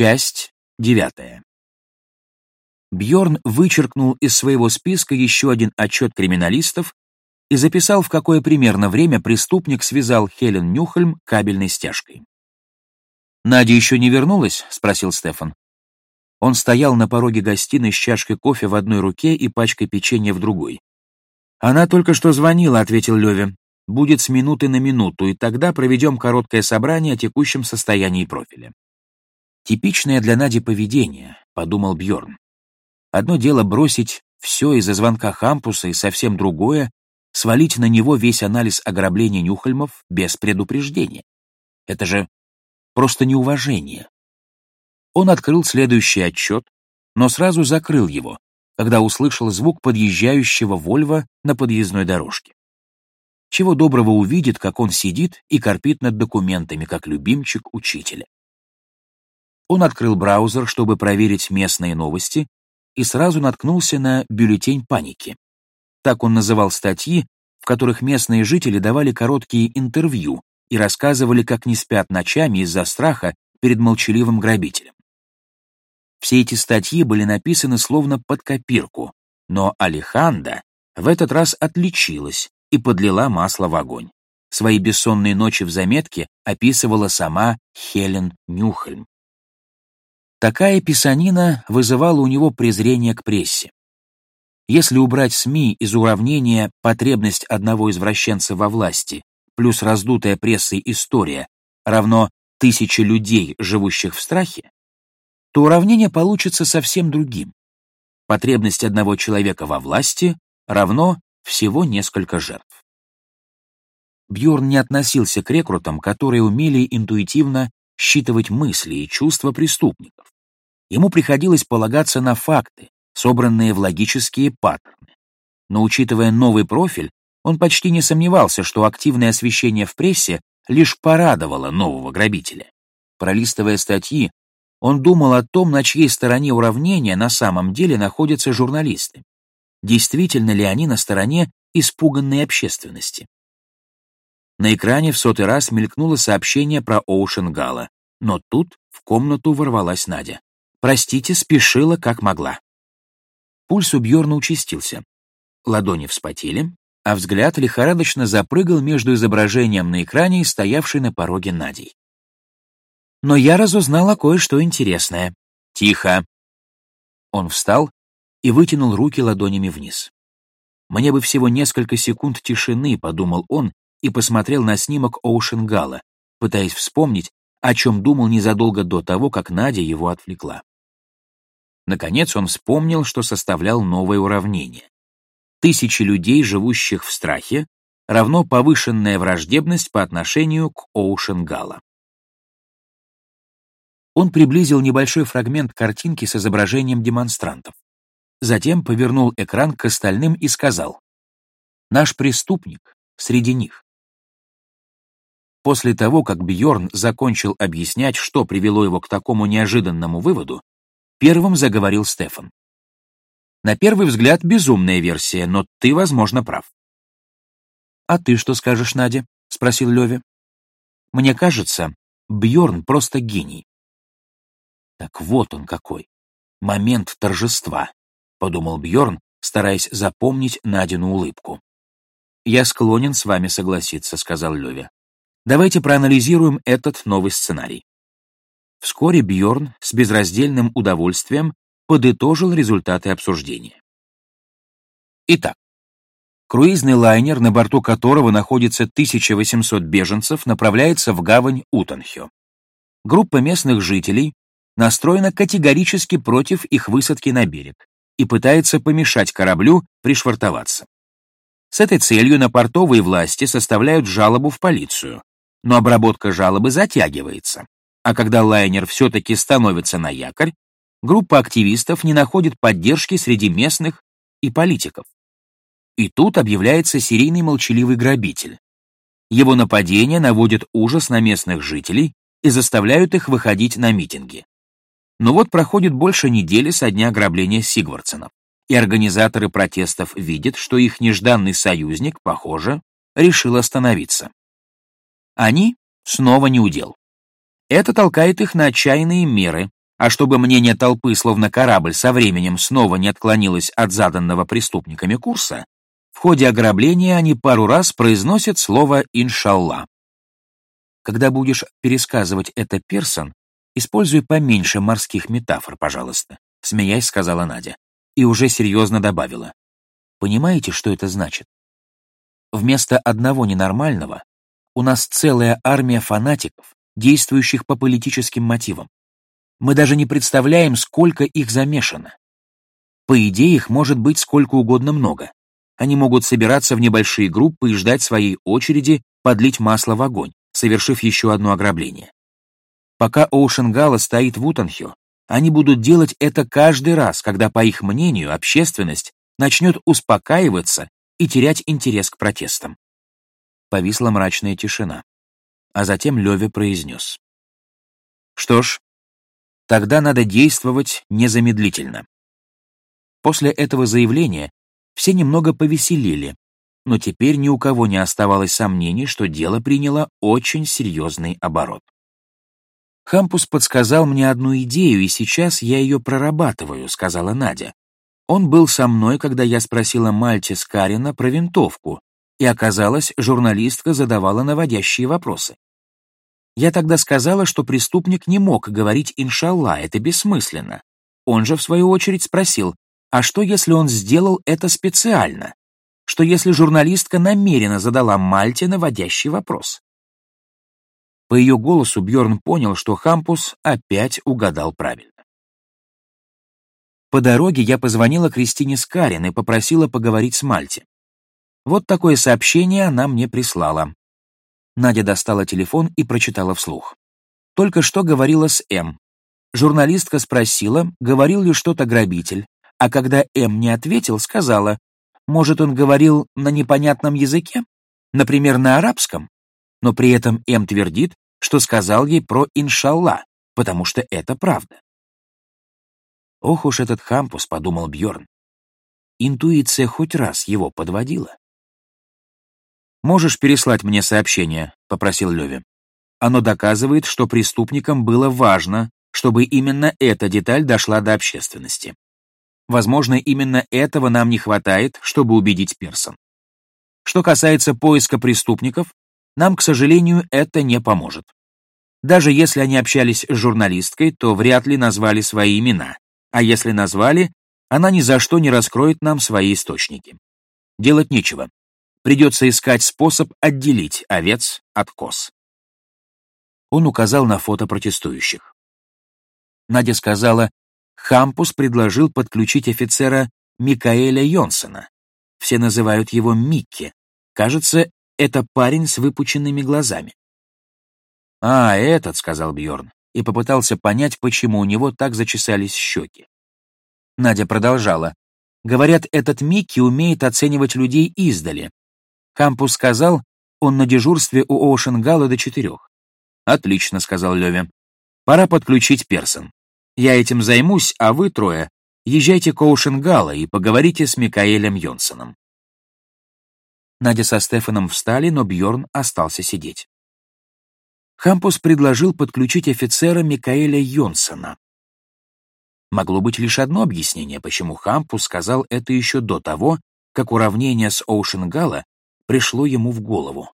Часть девятая. Бьорн вычеркнул из своего списка еще один отчет криминалистов и записал, в какое примерно время преступник связал Хелен Нюхельм кабельной стяжкой. «Надя еще не вернулась?» — спросил Стефан. Он стоял на пороге гостиной с чашкой кофе в одной руке и пачкой печенья в другой. «Она только что звонила», — ответил Леве. «Будет с минуты на минуту, и тогда проведем короткое собрание о текущем состоянии профиля». «Типичное для Нади поведение», — подумал Бьорн. «Одно дело бросить все из-за звонка Хампуса, и совсем другое — свалить на него весь анализ ограбления Нюхальмов без предупреждения. Это же просто неуважение. Он открыл следующий отчет, но сразу закрыл его, когда услышал звук подъезжающего Вольва на подъездной дорожке. Чего доброго увидит, как он сидит и корпит над документами, как любимчик учителя. Он открыл браузер, чтобы проверить местные новости, и сразу наткнулся на бюллетень паники. Так он называл статьи, в которых местные жители давали короткие интервью и рассказывали, как не спят ночами из-за страха перед молчаливым грабителем. Все эти статьи были написаны словно под копирку, но Алеханда в этот раз отличилась и подлила масло в огонь. Свои бессонные ночи в заметке описывала сама Хелен Нюхельм. Такая писанина вызывала у него презрение к прессе. Если убрать СМИ из уравнения потребность одного извращенца во власти плюс раздутая прессой история равно тысяче людей, живущих в страхе, то уравнение получится совсем другим. Потребность одного человека во власти равно всего несколько жертв. Бьорн не относился к рекрутам, которые умели интуитивно считывать мысли и чувства преступников. Ему приходилось полагаться на факты, собранные в логические паттерны. Но учитывая новый профиль, он почти не сомневался, что активное освещение в прессе лишь порадовало нового грабителя. Пролистывая статьи, он думал о том, на чьей стороне уравнения на самом деле находятся журналисты. Действительно ли они на стороне испуганной общественности? На экране в сотый раз мелькнуло сообщение про Оушен Гала, но тут в комнату ворвалась Надя. «Простите, спешила как могла». Пульс у Бьорна участился. Ладони вспотели, а взгляд лихорадочно запрыгал между изображением на экране и стоявшей на пороге Надей. Но я разузнала кое-что интересное. Тихо. Он встал и вытянул руки ладонями вниз. Мне бы всего несколько секунд тишины, подумал он и посмотрел на снимок Оушенгала, пытаясь вспомнить, о чем думал незадолго до того, как Надя его отвлекла. Наконец он вспомнил, что составлял новое уравнение тысячи людей, живущих в страхе, равно повышенная враждебность по отношению к Оушенгала. Он приблизил небольшой фрагмент картинки с изображением демонстрантов. Затем повернул экран к остальным и сказал, «Наш преступник среди них». После того, как Бьорн закончил объяснять, что привело его к такому неожиданному выводу, первым заговорил Стефан. На первый взгляд безумная версия, но ты, возможно, прав. «А ты что скажешь, Надя?» — спросил Леви. «Мне кажется, Бьорн просто гений». «Так вот он какой. Момент торжества», — подумал Бьорн, стараясь запомнить Надину улыбку. «Я склонен с вами согласиться», — сказал Леви. «Давайте проанализируем этот новый сценарий». Вскоре Бьорн с безраздельным удовольствием подытожил результаты обсуждения. Итак, круизный лайнер, на борту которого находится 1800 беженцев, направляется в гавань Утанхё. Группа местных жителей настроена категорически против их высадки на берег и пытается помешать кораблю пришвартоваться. С этой целью на портовые власти составляют жалобу в полицию, но обработка жалобы затягивается, а когда лайнер все-таки становится на якорь, группа активистов не находит поддержки среди местных и политиков. И тут объявляется серийный молчаливый грабитель. Его нападения наводят ужас на местных жителей и заставляют их выходить на митинги. Но вот проходит больше недели со дня ограбления Сигвардсенов, и организаторы протестов видят, что их нежданный союзник, похоже, решил остановиться. Они снова не удел. Это толкает их на отчаянные меры, А чтобы мнение толпы, словно корабль, со временем снова не отклонилось от заданного преступниками курса, в ходе ограбления они пару раз произносят слово «иншалла». Когда будешь пересказывать это персон, используй поменьше морских метафор, пожалуйста, смеясь, сказала Надя. И уже серьезно добавила. Понимаете, что это значит? Вместо одного ненормального у нас целая армия фанатиков, действующих по политическим мотивам. Мы даже не представляем, сколько их замешано. По идее, их может быть сколько угодно много. Они могут собираться в небольшие группы и ждать своей очереди подлить масло в огонь, совершив еще одно ограбление. Пока Оушенгала стоит в Утанхё, они будут делать это каждый раз, когда, по их мнению, общественность начнет успокаиваться и терять интерес к протестам. Повисла мрачная тишина, а затем Леви произнес. Что ж, тогда надо действовать незамедлительно. После этого заявления все немного повеселили, но теперь ни у кого не оставалось сомнений, что дело приняло очень серьезный оборот. Хампус подсказал мне одну идею, и сейчас я ее прорабатываю, сказала Надя. Он был со мной, когда я спросила Мальте Скарина про винтовку, и оказалось, журналистка задавала наводящие вопросы. Я тогда сказала, что преступник не мог говорить «иншалла», это бессмысленно. Он же, в свою очередь, спросил, а что, если он сделал это специально? Что, если журналистка намеренно задала Мальте наводящий вопрос? По ее голосу Бьорн понял, что Хампус опять угадал правильно. По дороге я позвонила Кристине Скарин и попросила поговорить с Мальте. Вот такое сообщение она мне прислала. Надя достала телефон и прочитала вслух. Только что говорила с М. Журналистка спросила, говорил ли что-то грабитель, а когда М не ответил, сказала, может, он говорил на непонятном языке, например, на арабском? но при этом М твердит, что сказал ей про «иншалла», потому что это правда. Ох уж этот Хампус, подумал Бьорн. Интуиция хоть раз его подводила. «Можешь переслать мне сообщение?» — попросил Леви. «Оно доказывает, что преступникам было важно, чтобы именно эта деталь дошла до общественности. Возможно, именно этого нам не хватает, чтобы убедить Персон. Что касается поиска преступников, нам, к сожалению, это не поможет. Даже если они общались с журналисткой, то вряд ли назвали свои имена, а если назвали, она ни за что не раскроет нам свои источники. Делать нечего. Придется искать способ отделить овец от коз. Он указал на фото протестующих. Надя сказала, Хампус предложил подключить офицера Микаэля Йонсона. Все называют его Микки. Кажется, это парень с выпученными глазами. «А, этот», — сказал Бьорн, и попытался понять, почему у него так зачесались щеки. Надя продолжала. «Говорят, этот Микки умеет оценивать людей издали. Кампус сказал, он на дежурстве у Оушенгала до четырех». «Отлично», — сказал Леви. «Пора подключить Персон. Я этим займусь, а вы трое езжайте к Оушенгала и поговорите с Микаэлем Йонсоном». Надя со Стефаном встали, но Бьорн остался сидеть. Хампус предложил подключить офицера Микаэля Йонсона. Могло быть лишь одно объяснение, почему Хампус сказал это еще до того, как уравнение с Оушенгала пришло ему в голову.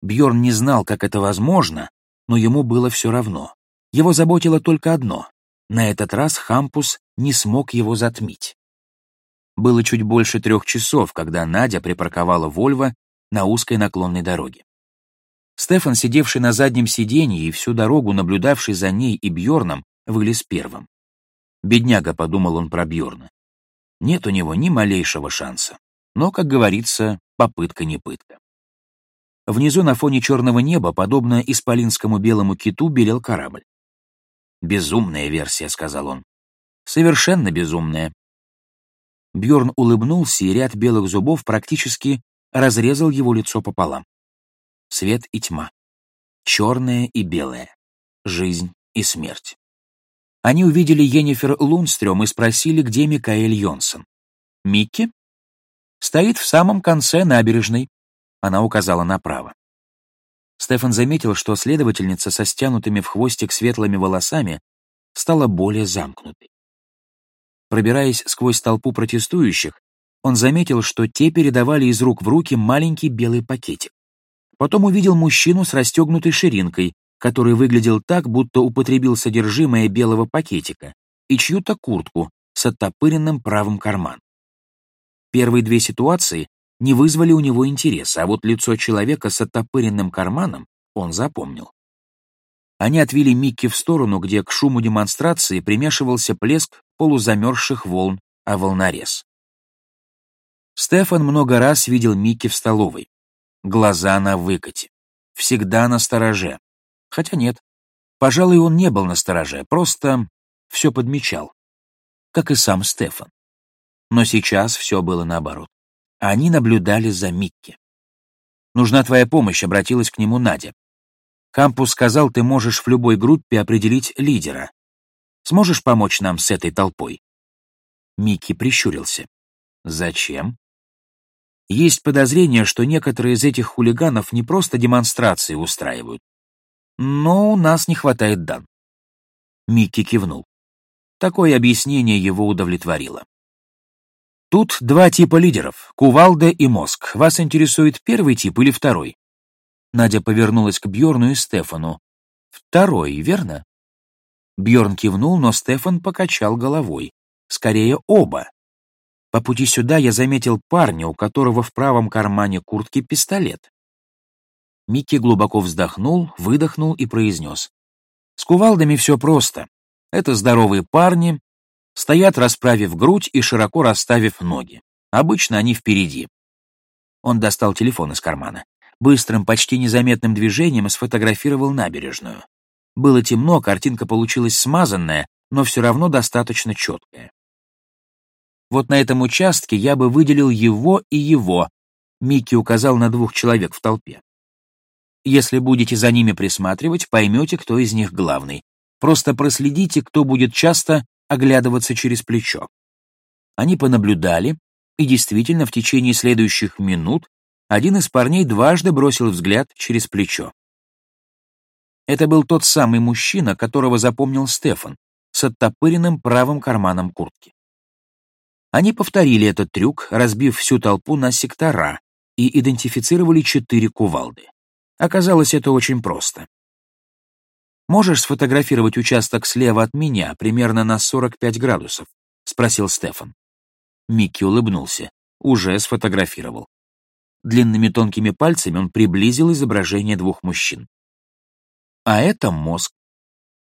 Бьорн не знал, как это возможно, но ему было все равно. Его заботило только одно — на этот раз Хампус не смог его затмить. Было чуть больше трех часов, когда Надя припарковала Вольво на узкой наклонной дороге. Стефан, сидевший на заднем сиденье и всю дорогу наблюдавший за ней и Бьорном, вылез первым. Бедняга, подумал он про Бьорна. Нет у него ни малейшего шанса. Но, как говорится, попытка не пытка. Внизу на фоне черного неба, подобно исполинскому белому киту, белел корабль. «Безумная версия», — сказал он. «Совершенно безумная. Бьорн улыбнулся, и ряд белых зубов практически разрезал его лицо пополам. Свет и тьма. Черное и белое. Жизнь и смерть. Они увидели Йеннифер Лунстрём и спросили, где Микаэль Йонсон. «Микки?» «Стоит в самом конце набережной». Она указала направо. Стефан заметил, что следовательница со стянутыми в хвостик светлыми волосами стала более замкнутой. Пробираясь сквозь толпу протестующих, он заметил, что те передавали из рук в руки маленький белый пакетик. Потом увидел мужчину с расстегнутой ширинкой, который выглядел так, будто употребил содержимое белого пакетика, и чью-то куртку с оттопыренным правым карманом. Первые две ситуации не вызвали у него интереса, а вот лицо человека с оттопыренным карманом он запомнил. Они отвели Микки в сторону, где к шуму демонстрации примешивался плеск полузамерзших волн, а волнорез. Стефан много раз видел Микки в столовой. Глаза на выкате. Всегда на стороже. Хотя нет, пожалуй, он не был на стороже, просто все подмечал. Как и сам Стефан. Но сейчас все было наоборот. Они наблюдали за Микки. «Нужна твоя помощь», — обратилась к нему Надя. «Кампус сказал, ты можешь в любой группе определить лидера. Сможешь помочь нам с этой толпой?» Микки прищурился. «Зачем?» Есть подозрение, что некоторые из этих хулиганов не просто демонстрации устраивают. Но у нас не хватает дан. Микки кивнул. Такое объяснение его удовлетворило. Тут два типа лидеров — кувалда и мозг. Вас интересует первый тип или второй? Надя повернулась к Бьорну и Стефану. Второй, верно? Бьорн кивнул, но Стефан покачал головой. Скорее, оба. По пути сюда я заметил парня, у которого в правом кармане куртки пистолет. Микки глубоко вздохнул, выдохнул и произнес. С кувалдами все просто. Это здоровые парни, стоят, расправив грудь и широко расставив ноги. Обычно они впереди. Он достал телефон из кармана. Быстрым, почти незаметным движением сфотографировал набережную. Было темно, картинка получилась смазанная, но все равно достаточно четкая. Вот на этом участке я бы выделил его и его. Микки указал на двух человек в толпе. Если будете за ними присматривать, поймете, кто из них главный. Просто проследите, кто будет часто оглядываться через плечо. Они понаблюдали, и действительно в течение следующих минут один из парней дважды бросил взгляд через плечо. Это был тот самый мужчина, которого запомнил Стефан, с оттопыренным правым карманом куртки. Они повторили этот трюк, разбив всю толпу на сектора, и идентифицировали четыре кувалды. Оказалось, это очень просто. «Можешь сфотографировать участок слева от меня, примерно на 45 градусов?» — спросил Стефан. Микки улыбнулся. Уже сфотографировал. Длинными тонкими пальцами он приблизил изображение двух мужчин. А это мозг.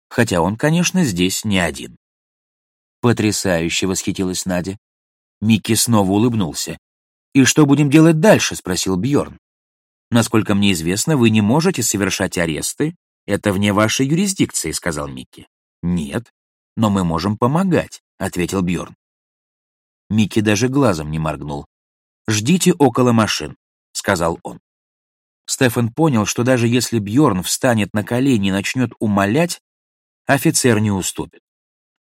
Хотя он, конечно, здесь не один. Потрясающе восхитилась Надя. Микки снова улыбнулся. «И что будем делать дальше?» — спросил Бьорн. «Насколько мне известно, вы не можете совершать аресты. Это вне вашей юрисдикции», — сказал Микки. «Нет, но мы можем помогать», — ответил Бьорн. Микки даже глазом не моргнул. «Ждите около машин», — сказал он. Стефан понял, что даже если Бьорн встанет на колени и начнет умолять, офицер не уступит.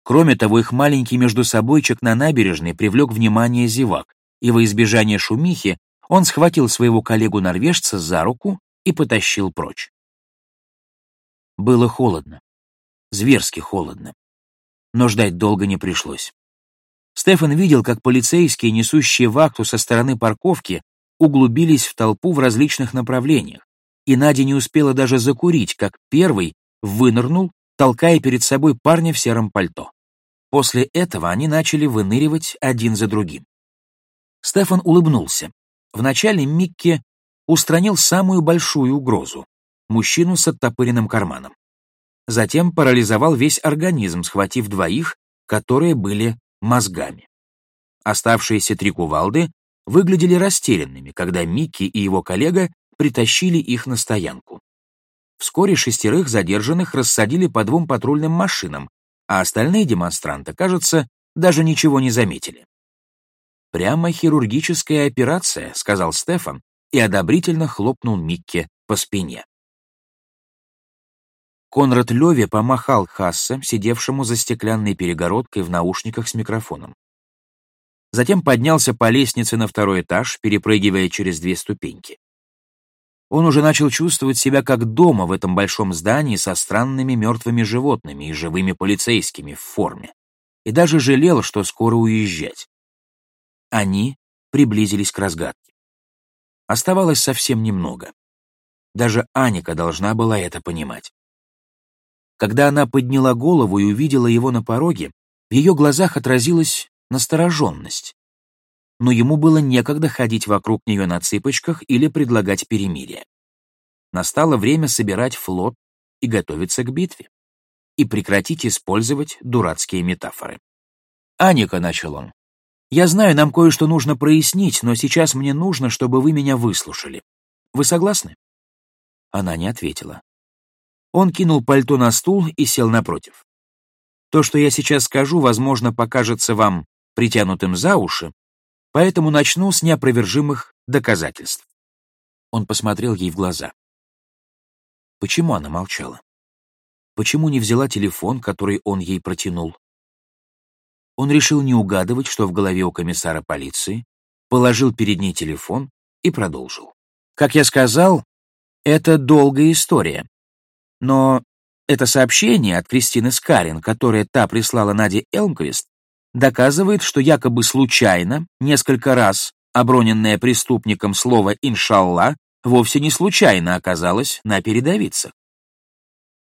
Кроме того, их маленький междусобойчик на набережной привлек внимание зевак, и во избежание шумихи он схватил своего коллегу-норвежца за руку и потащил прочь. Было холодно. Зверски холодно. Но ждать долго не пришлось. Стефан видел, как полицейские, несущие вахту со стороны парковки, углубились в толпу в различных направлениях, и Надя не успела даже закурить, как первый вынырнул толкая перед собой парня в сером пальто. После этого они начали выныривать один за другим. Стефан улыбнулся. Вначале Микки устранил самую большую угрозу — мужчину с оттопыренным карманом. Затем парализовал весь организм, схватив двоих, которые были мозгами. Оставшиеся три кувалды выглядели растерянными, когда Микки и его коллега притащили их на стоянку. Вскоре шестерых задержанных рассадили по двум патрульным машинам, а остальные демонстранты, кажется, даже ничего не заметили. «Прямо хирургическая операция», — сказал Стефан и одобрительно хлопнул Микке по спине. Конрад Леви помахал Хассе, сидевшему за стеклянной перегородкой в наушниках с микрофоном. Затем поднялся по лестнице на второй этаж, перепрыгивая через две ступеньки. Он уже начал чувствовать себя как дома в этом большом здании со странными мертвыми животными и живыми полицейскими в форме. И даже жалел, что скоро уезжать. Они приблизились к разгадке. Оставалось совсем немного. Даже Аника должна была это понимать. Когда она подняла голову и увидела его на пороге, в ее глазах отразилась настороженность но ему было некогда ходить вокруг нее на цыпочках или предлагать перемирие. Настало время собирать флот и готовиться к битве. И прекратить использовать дурацкие метафоры. «Аника», — начал он, — «я знаю, нам кое-что нужно прояснить, но сейчас мне нужно, чтобы вы меня выслушали. Вы согласны?» Она не ответила. Он кинул пальто на стул и сел напротив. То, что я сейчас скажу, возможно, покажется вам притянутым за уши, Поэтому начну с неопровержимых доказательств. Он посмотрел ей в глаза. Почему она молчала? Почему не взяла телефон, который он ей протянул? Он решил не угадывать, что в голове у комиссара полиции, положил перед ней телефон и продолжил. Как я сказал, это долгая история. Но это сообщение от Кристины Скарин, которое та прислала Наде Элмквист, доказывает, что якобы случайно, несколько раз оброненное преступником слово «иншалла» вовсе не случайно оказалось на передовицах.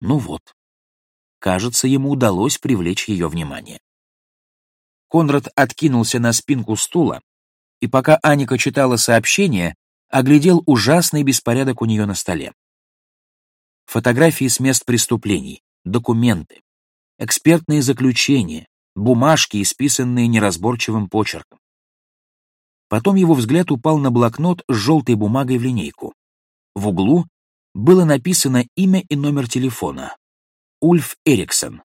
Ну вот, кажется, ему удалось привлечь ее внимание. Конрад откинулся на спинку стула, и пока Аника читала сообщение, оглядел ужасный беспорядок у нее на столе. Фотографии с мест преступлений, документы, экспертные заключения, бумажки, исписанные неразборчивым почерком. Потом его взгляд упал на блокнот с желтой бумагой в линейку. В углу было написано имя и номер телефона. Ульф Эриксон.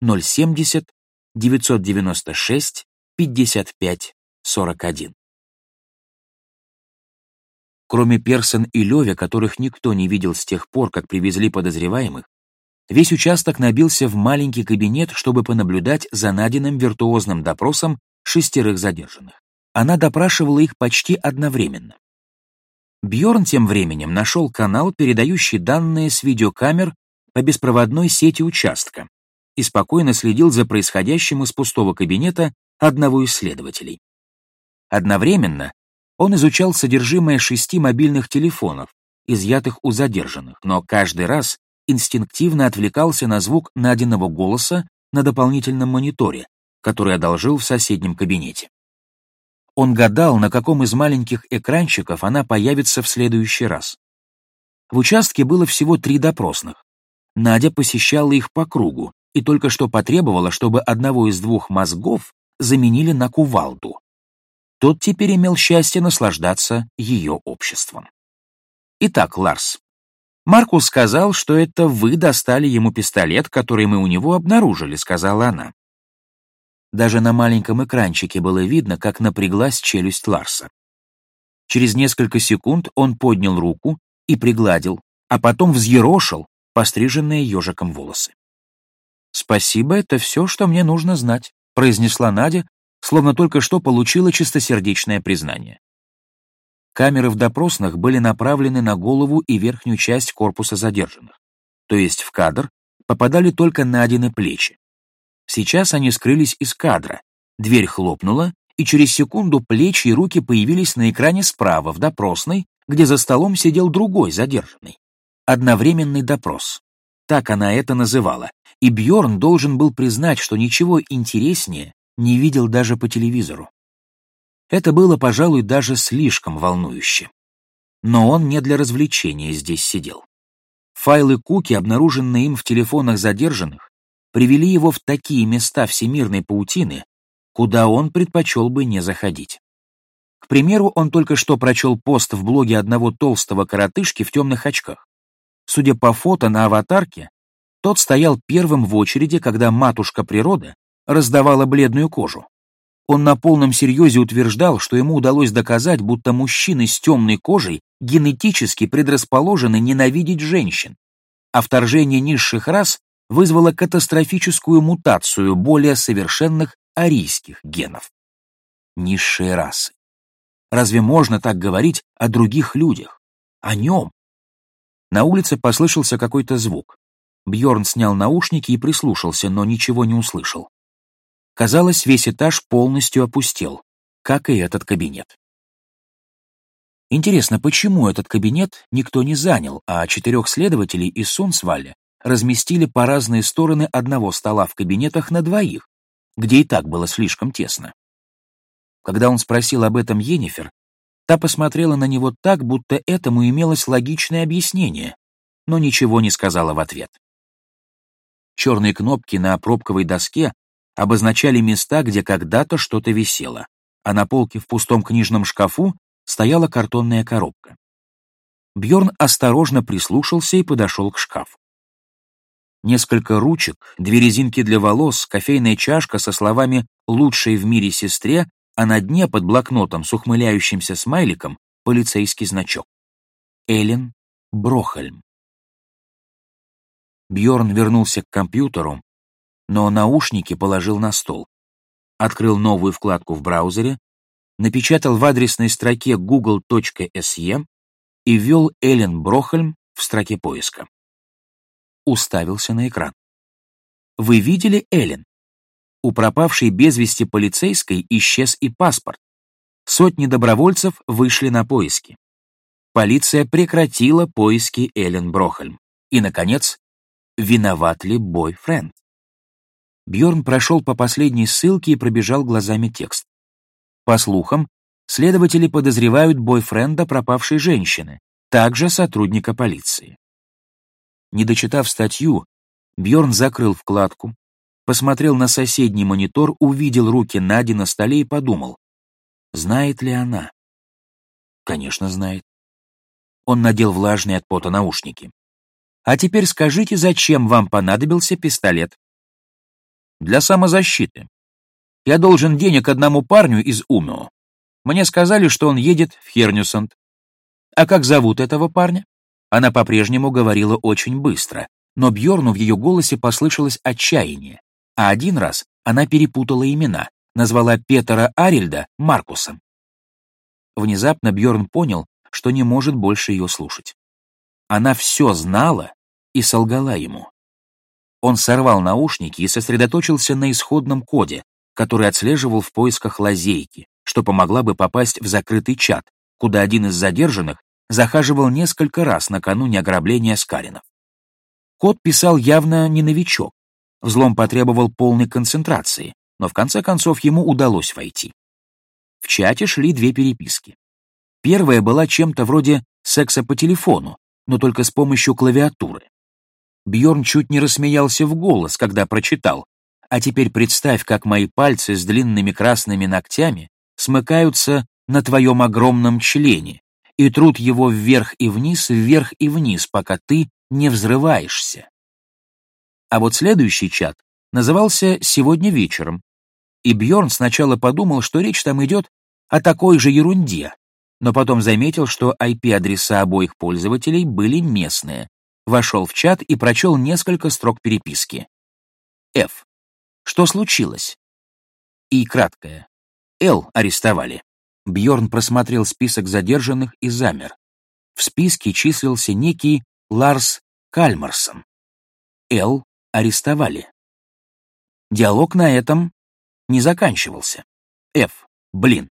070 996 55 41. Кроме Персон и Леве, которых никто не видел с тех пор, как привезли подозреваемых, Весь участок набился в маленький кабинет, чтобы понаблюдать за Надиным виртуозным допросом шестерых задержанных. Она допрашивала их почти одновременно. Бьорн тем временем нашел канал, передающий данные с видеокамер по беспроводной сети участка, и спокойно следил за происходящим из пустого кабинета одного из следователей. Одновременно он изучал содержимое шести мобильных телефонов, изъятых у задержанных, но каждый раз инстинктивно отвлекался на звук Надиного голоса на дополнительном мониторе, который одолжил в соседнем кабинете. Он гадал, на каком из маленьких экранчиков она появится в следующий раз. В участке было всего три допросных. Надя посещала их по кругу и только что потребовала, чтобы одного из двух мозгов заменили на кувалду. Тот теперь имел счастье наслаждаться ее обществом. Итак, Ларс, Маркус сказал, что это вы достали ему пистолет, который мы у него обнаружили, сказала она. Даже на маленьком экранчике было видно, как напряглась челюсть Ларса. Через несколько секунд он поднял руку и пригладил, а потом взъерошил постриженные ежиком волосы. «Спасибо, это все, что мне нужно знать», произнесла Надя, словно только что получила чистосердечное признание. Камеры в допросных были направлены на голову и верхнюю часть корпуса задержанных, то есть в кадр попадали только Надины плечи. Сейчас они скрылись из кадра, дверь хлопнула, и через секунду плечи и руки появились на экране справа, в допросной, где за столом сидел другой задержанный. Одновременный допрос. Так она это называла, и Бьорн должен был признать, что ничего интереснее не видел даже по телевизору. Это было, пожалуй, даже слишком волнующе. Но он не для развлечения здесь сидел. Файлы Куки, обнаруженные им в телефонах задержанных, привели его в такие места всемирной паутины, куда он предпочел бы не заходить. К примеру, он только что прочел пост в блоге одного толстого коротышки в темных очках. Судя по фото на аватарке, тот стоял первым в очереди, когда матушка природа раздавала бледную кожу. Он на полном серьезе утверждал, что ему удалось доказать, будто мужчины с темной кожей генетически предрасположены ненавидеть женщин, а вторжение низших рас вызвало катастрофическую мутацию более совершенных арийских генов. Низшие расы. Разве можно так говорить о других людях? О нем, На улице послышался какой-то звук. Бьорн снял наушники и прислушался, но ничего не услышал. Казалось, весь этаж полностью опустел, как и этот кабинет. Интересно, почему этот кабинет никто не занял, а четырех следователей из Сунсвалля разместили по разные стороны одного стола в кабинетах на двоих, где и так было слишком тесно. Когда он спросил об этом Енифер, та посмотрела на него так, будто этому имелось логичное объяснение, но ничего не сказала в ответ. Черные кнопки на пробковой доске обозначали места, где когда-то что-то висело, а на полке в пустом книжном шкафу стояла картонная коробка. Бьорн осторожно прислушался и подошел к шкафу. Несколько ручек, две резинки для волос, кофейная чашка со словами «лучшей в мире сестре», а на дне под блокнотом с ухмыляющимся смайликом полицейский значок. Эллен Брохальм. Бьорн вернулся к компьютеру, но наушники положил на стол. Открыл новую вкладку в браузере, напечатал в адресной строке google.se и ввел Эллен Брохальм в строке поиска. Уставился на экран. Вы видели Эллен? У пропавшей без вести полицейской исчез и паспорт. Сотни добровольцев вышли на поиски. Полиция прекратила поиски Эллен Брохальм. И, наконец, виноват ли бойфренд? Бьорн прошел по последней ссылке и пробежал глазами текст. По слухам, следователи подозревают бойфренда пропавшей женщины, также сотрудника полиции. Не дочитав статью, Бьорн закрыл вкладку, посмотрел на соседний монитор, увидел руки Нади на столе и подумал, знает ли она? Конечно, знает. Он надел влажные от пота наушники. А теперь скажите, зачем вам понадобился пистолет? Для самозащиты. Я должен денег одному парню из Умео. Мне сказали, что он едет в Хернюсанд. А как зовут этого парня? Она по-прежнему говорила очень быстро, но Бьорну в ее голосе послышалось отчаяние а один раз она перепутала имена, назвала Петера Арильда Маркусом. Внезапно Бьорн понял, что не может больше ее слушать. Она все знала и солгала ему. Он сорвал наушники и сосредоточился на исходном коде, который отслеживал в поисках лазейки, что помогла бы попасть в закрытый чат, куда один из задержанных захаживал несколько раз накануне ограбления Скаринов. Код писал явно не новичок, Взлом потребовал полной концентрации, но в конце концов ему удалось войти. В чате шли две переписки. Первая была чем-то вроде секса по телефону, но только с помощью клавиатуры. Бьорн чуть не рассмеялся в голос, когда прочитал. А теперь представь, как мои пальцы с длинными красными ногтями смыкаются на твоем огромном члене и трут его вверх и вниз, вверх и вниз, пока ты не взрываешься. А вот следующий чат назывался «Сегодня вечером», и Бьорн сначала подумал, что речь там идет о такой же ерунде, но потом заметил, что IP-адреса обоих пользователей были местные. Вошел в чат и прочел несколько строк переписки. F. Что случилось? И краткое. Л арестовали. Бьорн просмотрел список задержанных и замер. В списке числился некий Ларс Кальмарсон. Л арестовали. Диалог на этом не заканчивался. Ф. Блин.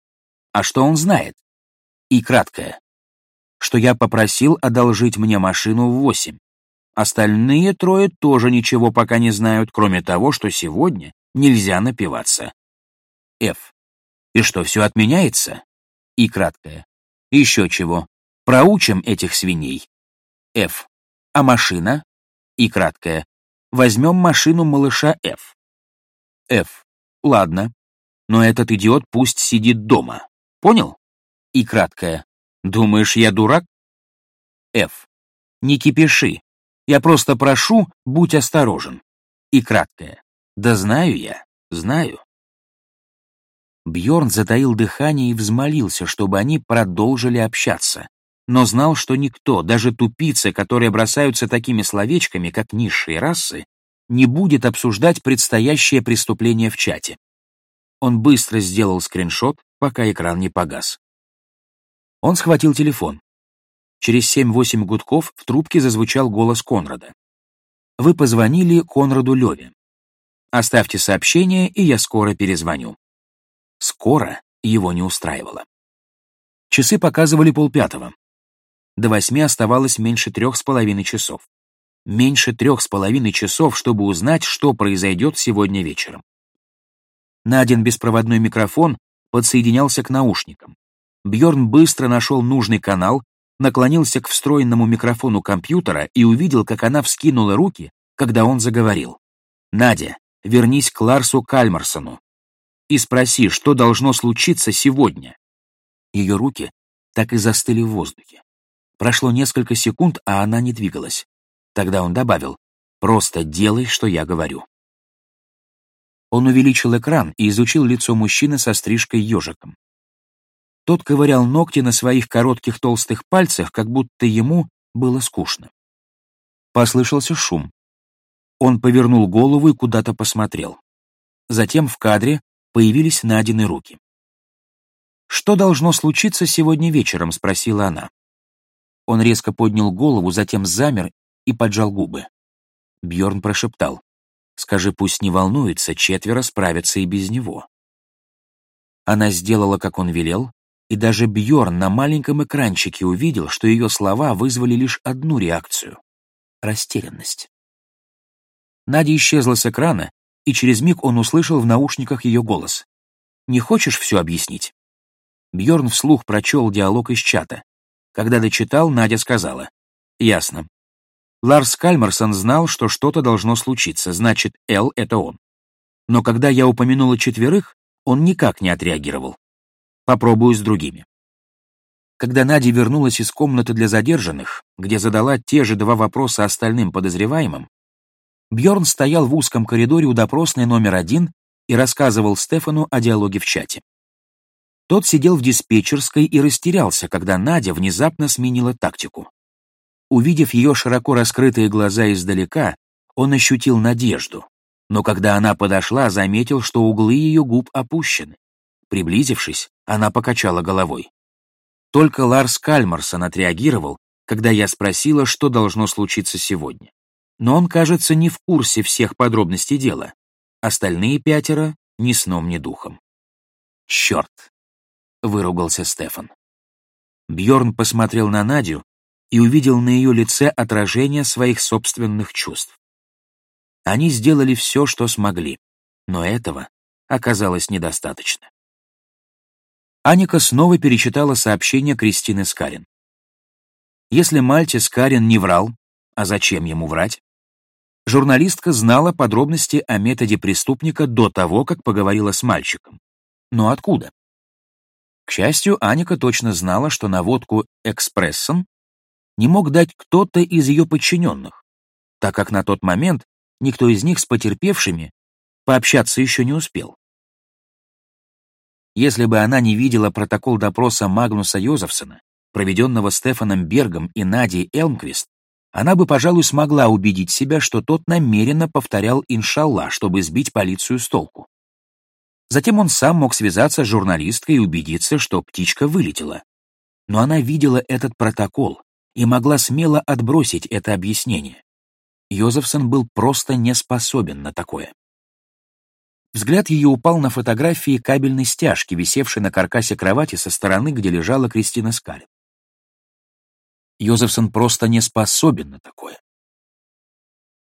А что он знает? И краткое. Что я попросил одолжить мне машину в восемь. Остальные трое тоже ничего пока не знают, кроме того, что сегодня нельзя напиваться. Ф. И что, все отменяется? И краткое. Еще чего. Проучим этих свиней. Ф. А машина? И краткое. Возьмем машину малыша Ф. Ф. Ладно, но этот идиот пусть сидит дома. Понял? И краткое. Думаешь, я дурак? Ф. Не кипиши. Я просто прошу, будь осторожен. И краткое. Да знаю я, знаю. Бьорн затаил дыхание и взмолился, чтобы они продолжили общаться но знал, что никто, даже тупицы, которые бросаются такими словечками, как низшие расы, не будет обсуждать предстоящее преступление в чате. Он быстро сделал скриншот, пока экран не погас. Он схватил телефон. Через семь-восемь гудков в трубке зазвучал голос Конрада. «Вы позвонили Конраду Леве. Оставьте сообщение, и я скоро перезвоню». «Скоро» его не устраивало. Часы показывали полпятого. До восьми оставалось меньше трех с половиной часов. Меньше трех с половиной часов, чтобы узнать, что произойдет сегодня вечером. На один беспроводной микрофон подсоединялся к наушникам. Бьорн быстро нашел нужный канал, наклонился к встроенному микрофону компьютера и увидел, как она вскинула руки, когда он заговорил. «Надя, вернись к Ларсу Кальмарсону и спроси, что должно случиться сегодня». Ее руки так и застыли в воздухе. Прошло несколько секунд, а она не двигалась. Тогда он добавил, «Просто делай, что я говорю». Он увеличил экран и изучил лицо мужчины со стрижкой ежиком. Тот ковырял ногти на своих коротких толстых пальцах, как будто ему было скучно. Послышался шум. Он повернул голову и куда-то посмотрел. Затем в кадре появились Надины руки. «Что должно случиться сегодня вечером?» — спросила она. Он резко поднял голову, затем замер и поджал губы. Бьорн прошептал. Скажи, пусть не волнуется, четверо справятся и без него. Она сделала, как он велел, и даже Бьорн на маленьком экранчике увидел, что ее слова вызвали лишь одну реакцию — растерянность. Надя исчезла с экрана, и через миг он услышал в наушниках ее голос. «Не хочешь все объяснить?» Бьорн вслух прочел диалог из чата. Когда дочитал, Надя сказала. «Ясно. Ларс Кальмарсон знал, что что-то должно случиться, значит, Эл — это он. Но когда я упомянула четверых, он никак не отреагировал. Попробую с другими. Когда Надя вернулась из комнаты для задержанных, где задала те же два вопроса остальным подозреваемым, Бьорн стоял в узком коридоре у допросной номер один и рассказывал Стефану о диалоге в чате. Тот сидел в диспетчерской и растерялся, когда Надя внезапно сменила тактику. Увидев ее широко раскрытые глаза издалека, он ощутил надежду, но когда она подошла, заметил, что углы ее губ опущены. Приблизившись, она покачала головой. Только Ларс Кальмарсон отреагировал, когда я спросила, что должно случиться сегодня. Но он, кажется, не в курсе всех подробностей дела. Остальные пятеро — ни сном, ни духом. «Черт!» — выругался Стефан. Бьорн посмотрел на Надю, и увидел на ее лице отражение своих собственных чувств. Они сделали все, что смогли, но этого оказалось недостаточно. Аника снова перечитала сообщение Кристины Скарин. Если Мальте Скарин не врал, а зачем ему врать? Журналистка знала подробности о методе преступника до того, как поговорила с мальчиком. Но откуда? К счастью, Аника точно знала, что наводку экспрессом не мог дать кто-то из ее подчиненных, так как на тот момент никто из них с потерпевшими пообщаться еще не успел. Если бы она не видела протокол допроса Магнуса Йозефсона, проведенного Стефаном Бергом и Надей Элмквист, она бы, пожалуй, смогла убедить себя, что тот намеренно повторял «иншалла», чтобы сбить полицию с толку. Затем он сам мог связаться с журналисткой и убедиться, что птичка вылетела. Но она видела этот протокол, и могла смело отбросить это объяснение. Йозефсон был просто не способен на такое. Взгляд ее упал на фотографии кабельной стяжки, висевшей на каркасе кровати со стороны, где лежала Кристина Скаль. Йозефсон просто не способен на такое.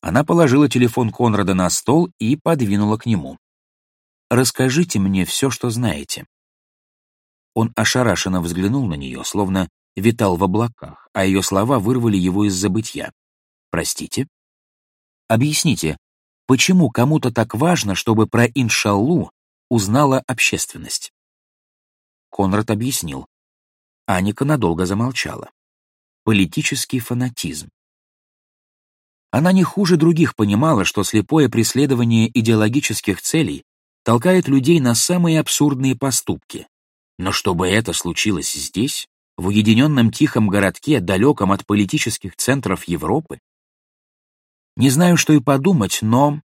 Она положила телефон Конрада на стол и подвинула к нему. «Расскажите мне все, что знаете». Он ошарашенно взглянул на нее, словно витал в облаках, а ее слова вырвали его из забытья. «Простите?» «Объясните, почему кому-то так важно, чтобы про иншаллу узнала общественность?» Конрад объяснил. Аника надолго замолчала. Политический фанатизм. Она не хуже других понимала, что слепое преследование идеологических целей толкает людей на самые абсурдные поступки. Но чтобы это случилось здесь, в уединенном тихом городке, далеком от политических центров Европы? Не знаю, что и подумать, но...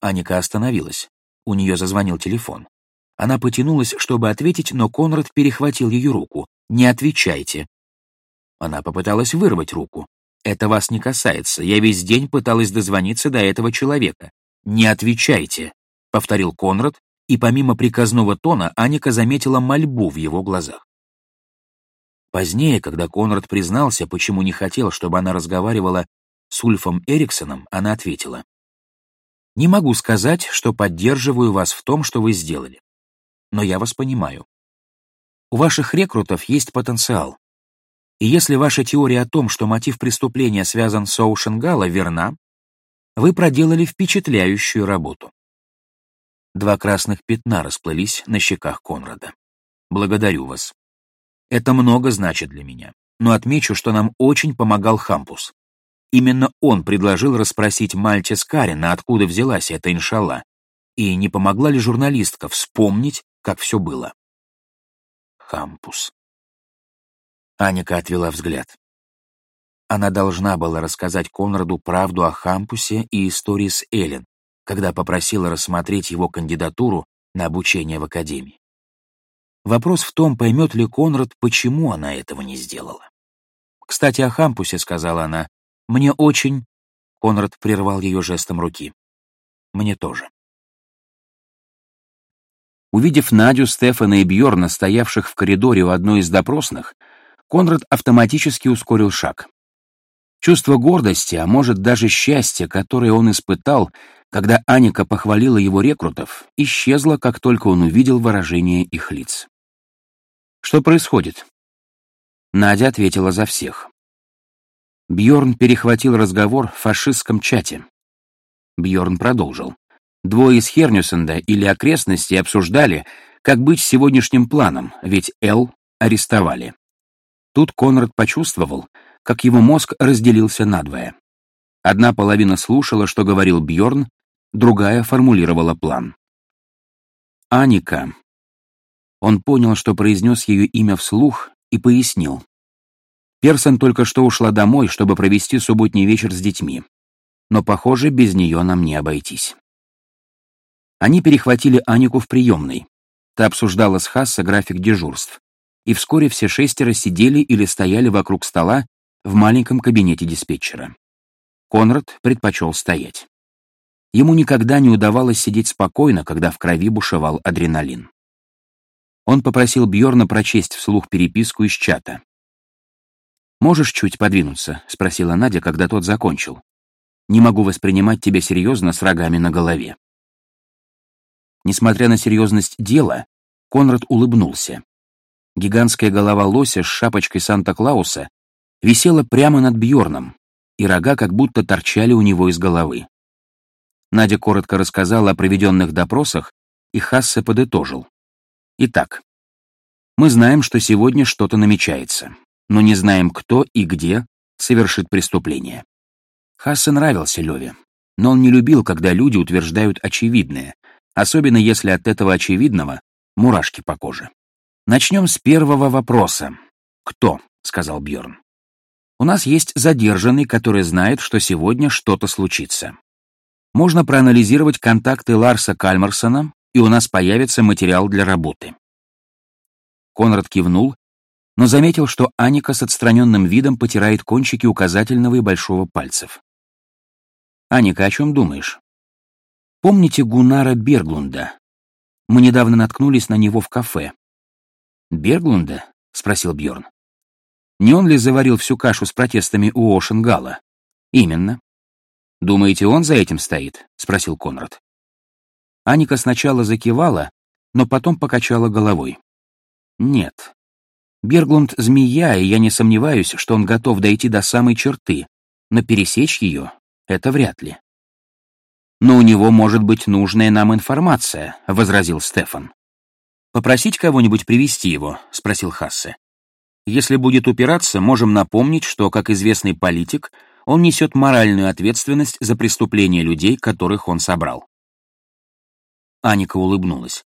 Аника остановилась. У нее зазвонил телефон. Она потянулась, чтобы ответить, но Конрад перехватил ее руку. «Не отвечайте». Она попыталась вырвать руку. «Это вас не касается. Я весь день пыталась дозвониться до этого человека. Не отвечайте», — повторил Конрад, и помимо приказного тона Аника заметила мольбу в его глазах. Позднее, когда Конрад признался, почему не хотел, чтобы она разговаривала с Ульфом Эриксоном, она ответила. «Не могу сказать, что поддерживаю вас в том, что вы сделали. Но я вас понимаю. У ваших рекрутов есть потенциал. И если ваша теория о том, что мотив преступления связан с Оушенгала, верна, вы проделали впечатляющую работу. Два красных пятна расплылись на щеках Конрада. Благодарю вас. Это много значит для меня, но отмечу, что нам очень помогал Хампус. Именно он предложил расспросить Мальте Скарина, откуда взялась эта иншалла, и не помогла ли журналистка вспомнить, как все было. Хампус. Аника отвела взгляд. Она должна была рассказать Конраду правду о Хампусе и истории с Эллен, когда попросила рассмотреть его кандидатуру на обучение в академии. Вопрос в том, поймет ли Конрад, почему она этого не сделала. «Кстати, о Хампусе», — сказала она, — «мне очень...» Конрад прервал ее жестом руки. «Мне тоже». Увидев Надю, Стефана и Бьорна, стоявших в коридоре у одной из допросных, Конрад автоматически ускорил шаг. Чувство гордости, а может даже счастья, которое он испытал, когда Аника похвалила его рекрутов, исчезло, как только он увидел выражение их лиц. «Что происходит?» Надя ответила за всех. Бьорн перехватил разговор в фашистском чате. Бьорн продолжил. Двое из Хернюсенда или окрестностей обсуждали, как быть с сегодняшним планом, ведь Эл арестовали. Тут Конрад почувствовал, как его мозг разделился надвое. Одна половина слушала, что говорил Бьорн, другая формулировала план. Аника. Он понял, что произнес ее имя вслух и пояснил. Персон только что ушла домой, чтобы провести субботний вечер с детьми. Но, похоже, без нее нам не обойтись. Они перехватили Анику в приемной. Та обсуждала с Хасса график дежурств. И вскоре все шестеро сидели или стояли вокруг стола в маленьком кабинете диспетчера. Конрад предпочел стоять. Ему никогда не удавалось сидеть спокойно, когда в крови бушевал адреналин. Он попросил Бьорна прочесть вслух переписку из чата. «Можешь чуть подвинуться?» — спросила Надя, когда тот закончил. «Не могу воспринимать тебя серьезно с рогами на голове». Несмотря на серьезность дела, Конрад улыбнулся. Гигантская голова лося с шапочкой Санта-Клауса висела прямо над Бьорном, и рога как будто торчали у него из головы. Надя коротко рассказала о проведенных допросах, и Хассе подытожил. Итак, мы знаем, что сегодня что-то намечается, но не знаем, кто и где совершит преступление. Хассе нравился Леве, но он не любил, когда люди утверждают очевидное, особенно если от этого очевидного мурашки по коже. Начнем с первого вопроса. «Кто?» — сказал Бьорн. «У нас есть задержанный, который знает, что сегодня что-то случится. Можно проанализировать контакты Ларса Кальмарсона, и у нас появится материал для работы». Конрад кивнул, но заметил, что Аника с отстраненным видом потирает кончики указательного и большого пальцев. «Аника, о чем думаешь?» Помните Гунара Берглунда? Мы недавно наткнулись на него в кафе. Берглунда? спросил Бьорн. Не он ли заварил всю кашу с протестами у Ошенгала? Именно. Думаете, он за этим стоит? спросил Конрад. Аника сначала закивала, но потом покачала головой. Нет. Берглунд — змея, и я не сомневаюсь, что он готов дойти до самой черты, но пересечь ее — это вряд ли. «Но у него может быть нужная нам информация», — возразил Стефан. «Попросить кого-нибудь привести его?» — спросил Хассе. «Если будет упираться, можем напомнить, что, как известный политик, он несет моральную ответственность за преступления людей, которых он собрал». Аника улыбнулась.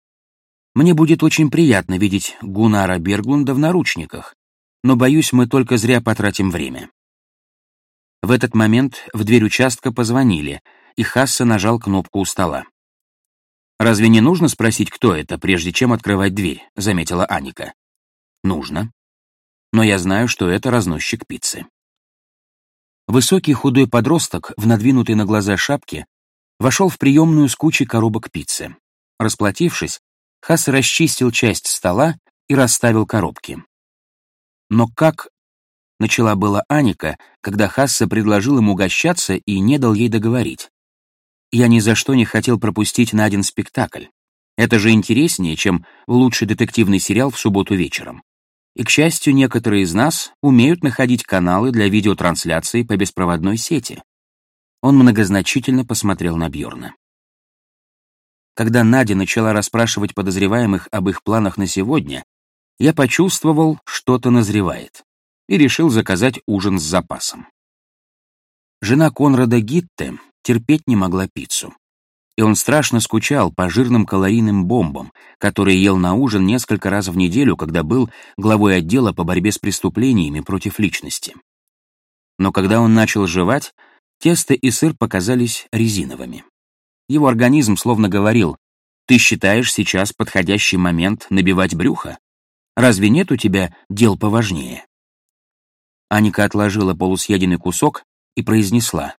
«Мне будет очень приятно видеть Гунара Берглунда в наручниках, но, боюсь, мы только зря потратим время». В этот момент в дверь участка позвонили — и Хасса нажал кнопку у стола. «Разве не нужно спросить, кто это, прежде чем открывать дверь?» — заметила Аника. «Нужно». но я знаю, что это разносчик пиццы. Высокий худой подросток в надвинутой на глаза шапке вошел в приемную с кучей коробок пиццы. Расплатившись, Хасс расчистил часть стола и расставил коробки. Но как начала была Аника, когда Хасса предложил им угощаться и не дал ей договорить. Я ни за что не хотел пропустить на один спектакль. Это же интереснее, чем лучший детективный сериал в субботу вечером. И, к счастью, некоторые из нас умеют находить каналы для видеотрансляции по беспроводной сети. Он многозначительно посмотрел на Бьорна. Когда Надя начала расспрашивать подозреваемых об их планах на сегодня, я почувствовал, что-то назревает, и решил заказать ужин с запасом. Жена Конрада Гитте терпеть не могла пиццу и он страшно скучал по жирным калорийным бомбам, которые ел на ужин несколько раз в неделю, когда был главой отдела по борьбе с преступлениями против личности. Но когда он начал жевать, тесто и сыр показались резиновыми. Его организм словно говорил, «Ты считаешь сейчас подходящий момент набивать брюхо? Разве нет у тебя дел поважнее?» Аника отложила полусъеденный кусок и произнесла,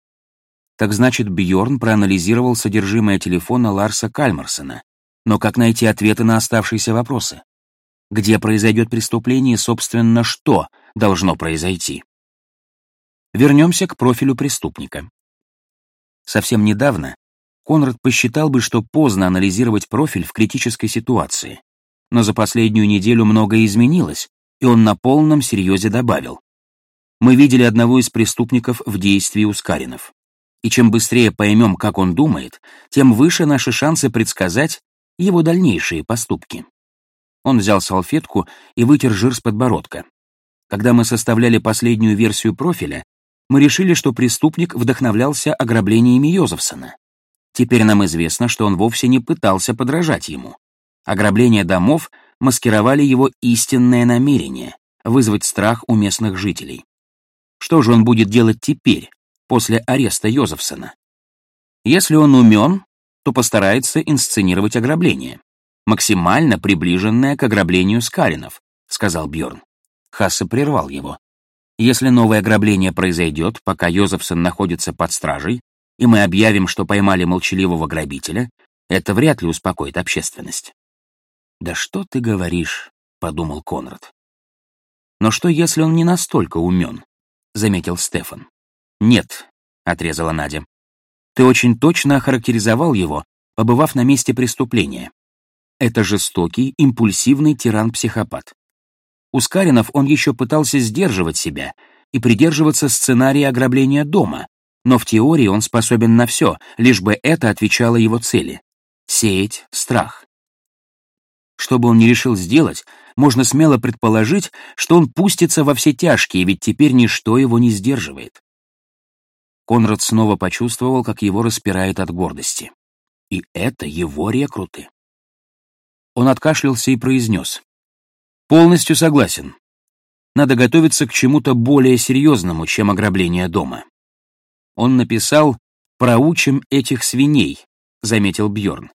так значит, Бьорн проанализировал содержимое телефона Ларса Кальмарсона. Но как найти ответы на оставшиеся вопросы? Где произойдет преступление собственно, что должно произойти? Вернемся к профилю преступника. Совсем недавно Конрад посчитал бы, что поздно анализировать профиль в критической ситуации. Но за последнюю неделю многое изменилось, и он на полном серьезе добавил. Мы видели одного из преступников в действии Ускаринов и чем быстрее поймем, как он думает, тем выше наши шансы предсказать его дальнейшие поступки. Он взял салфетку и вытер жир с подбородка. Когда мы составляли последнюю версию профиля, мы решили, что преступник вдохновлялся ограблениями Йозефсона. Теперь нам известно, что он вовсе не пытался подражать ему. Ограбления домов маскировали его истинное намерение — вызвать страх у местных жителей. Что же он будет делать теперь, после ареста Йозефсона. Если он умен, то постарается инсценировать ограбление, максимально приближенное к ограблению Скаринов, сказал Бьорн. Хассе прервал его. Если новое ограбление произойдет, пока Йозефсон находится под стражей, и мы объявим, что поймали молчаливого грабителя, это вряд ли успокоит общественность. «Да что ты говоришь?» — подумал Конрад. «Но что, если он не настолько умен?» — заметил Стефан. «Нет», — отрезала Надя. «Ты очень точно охарактеризовал его, побывав на месте преступления. Это жестокий, импульсивный тиран-психопат. У Скаринов он еще пытался сдерживать себя и придерживаться сценария ограбления дома, но в теории он способен на все, лишь бы это отвечало его цели — сеять страх. Что бы он ни решил сделать, можно смело предположить, что он пустится во все тяжкие, ведь теперь ничто его не сдерживает. Конрад снова почувствовал, как его распирает от гордости. И это его рекруты. Он откашлялся и произнес. «Полностью согласен. Надо готовиться к чему-то более серьезному, чем ограбление дома». Он написал «Проучим этих свиней», — заметил Бьорн.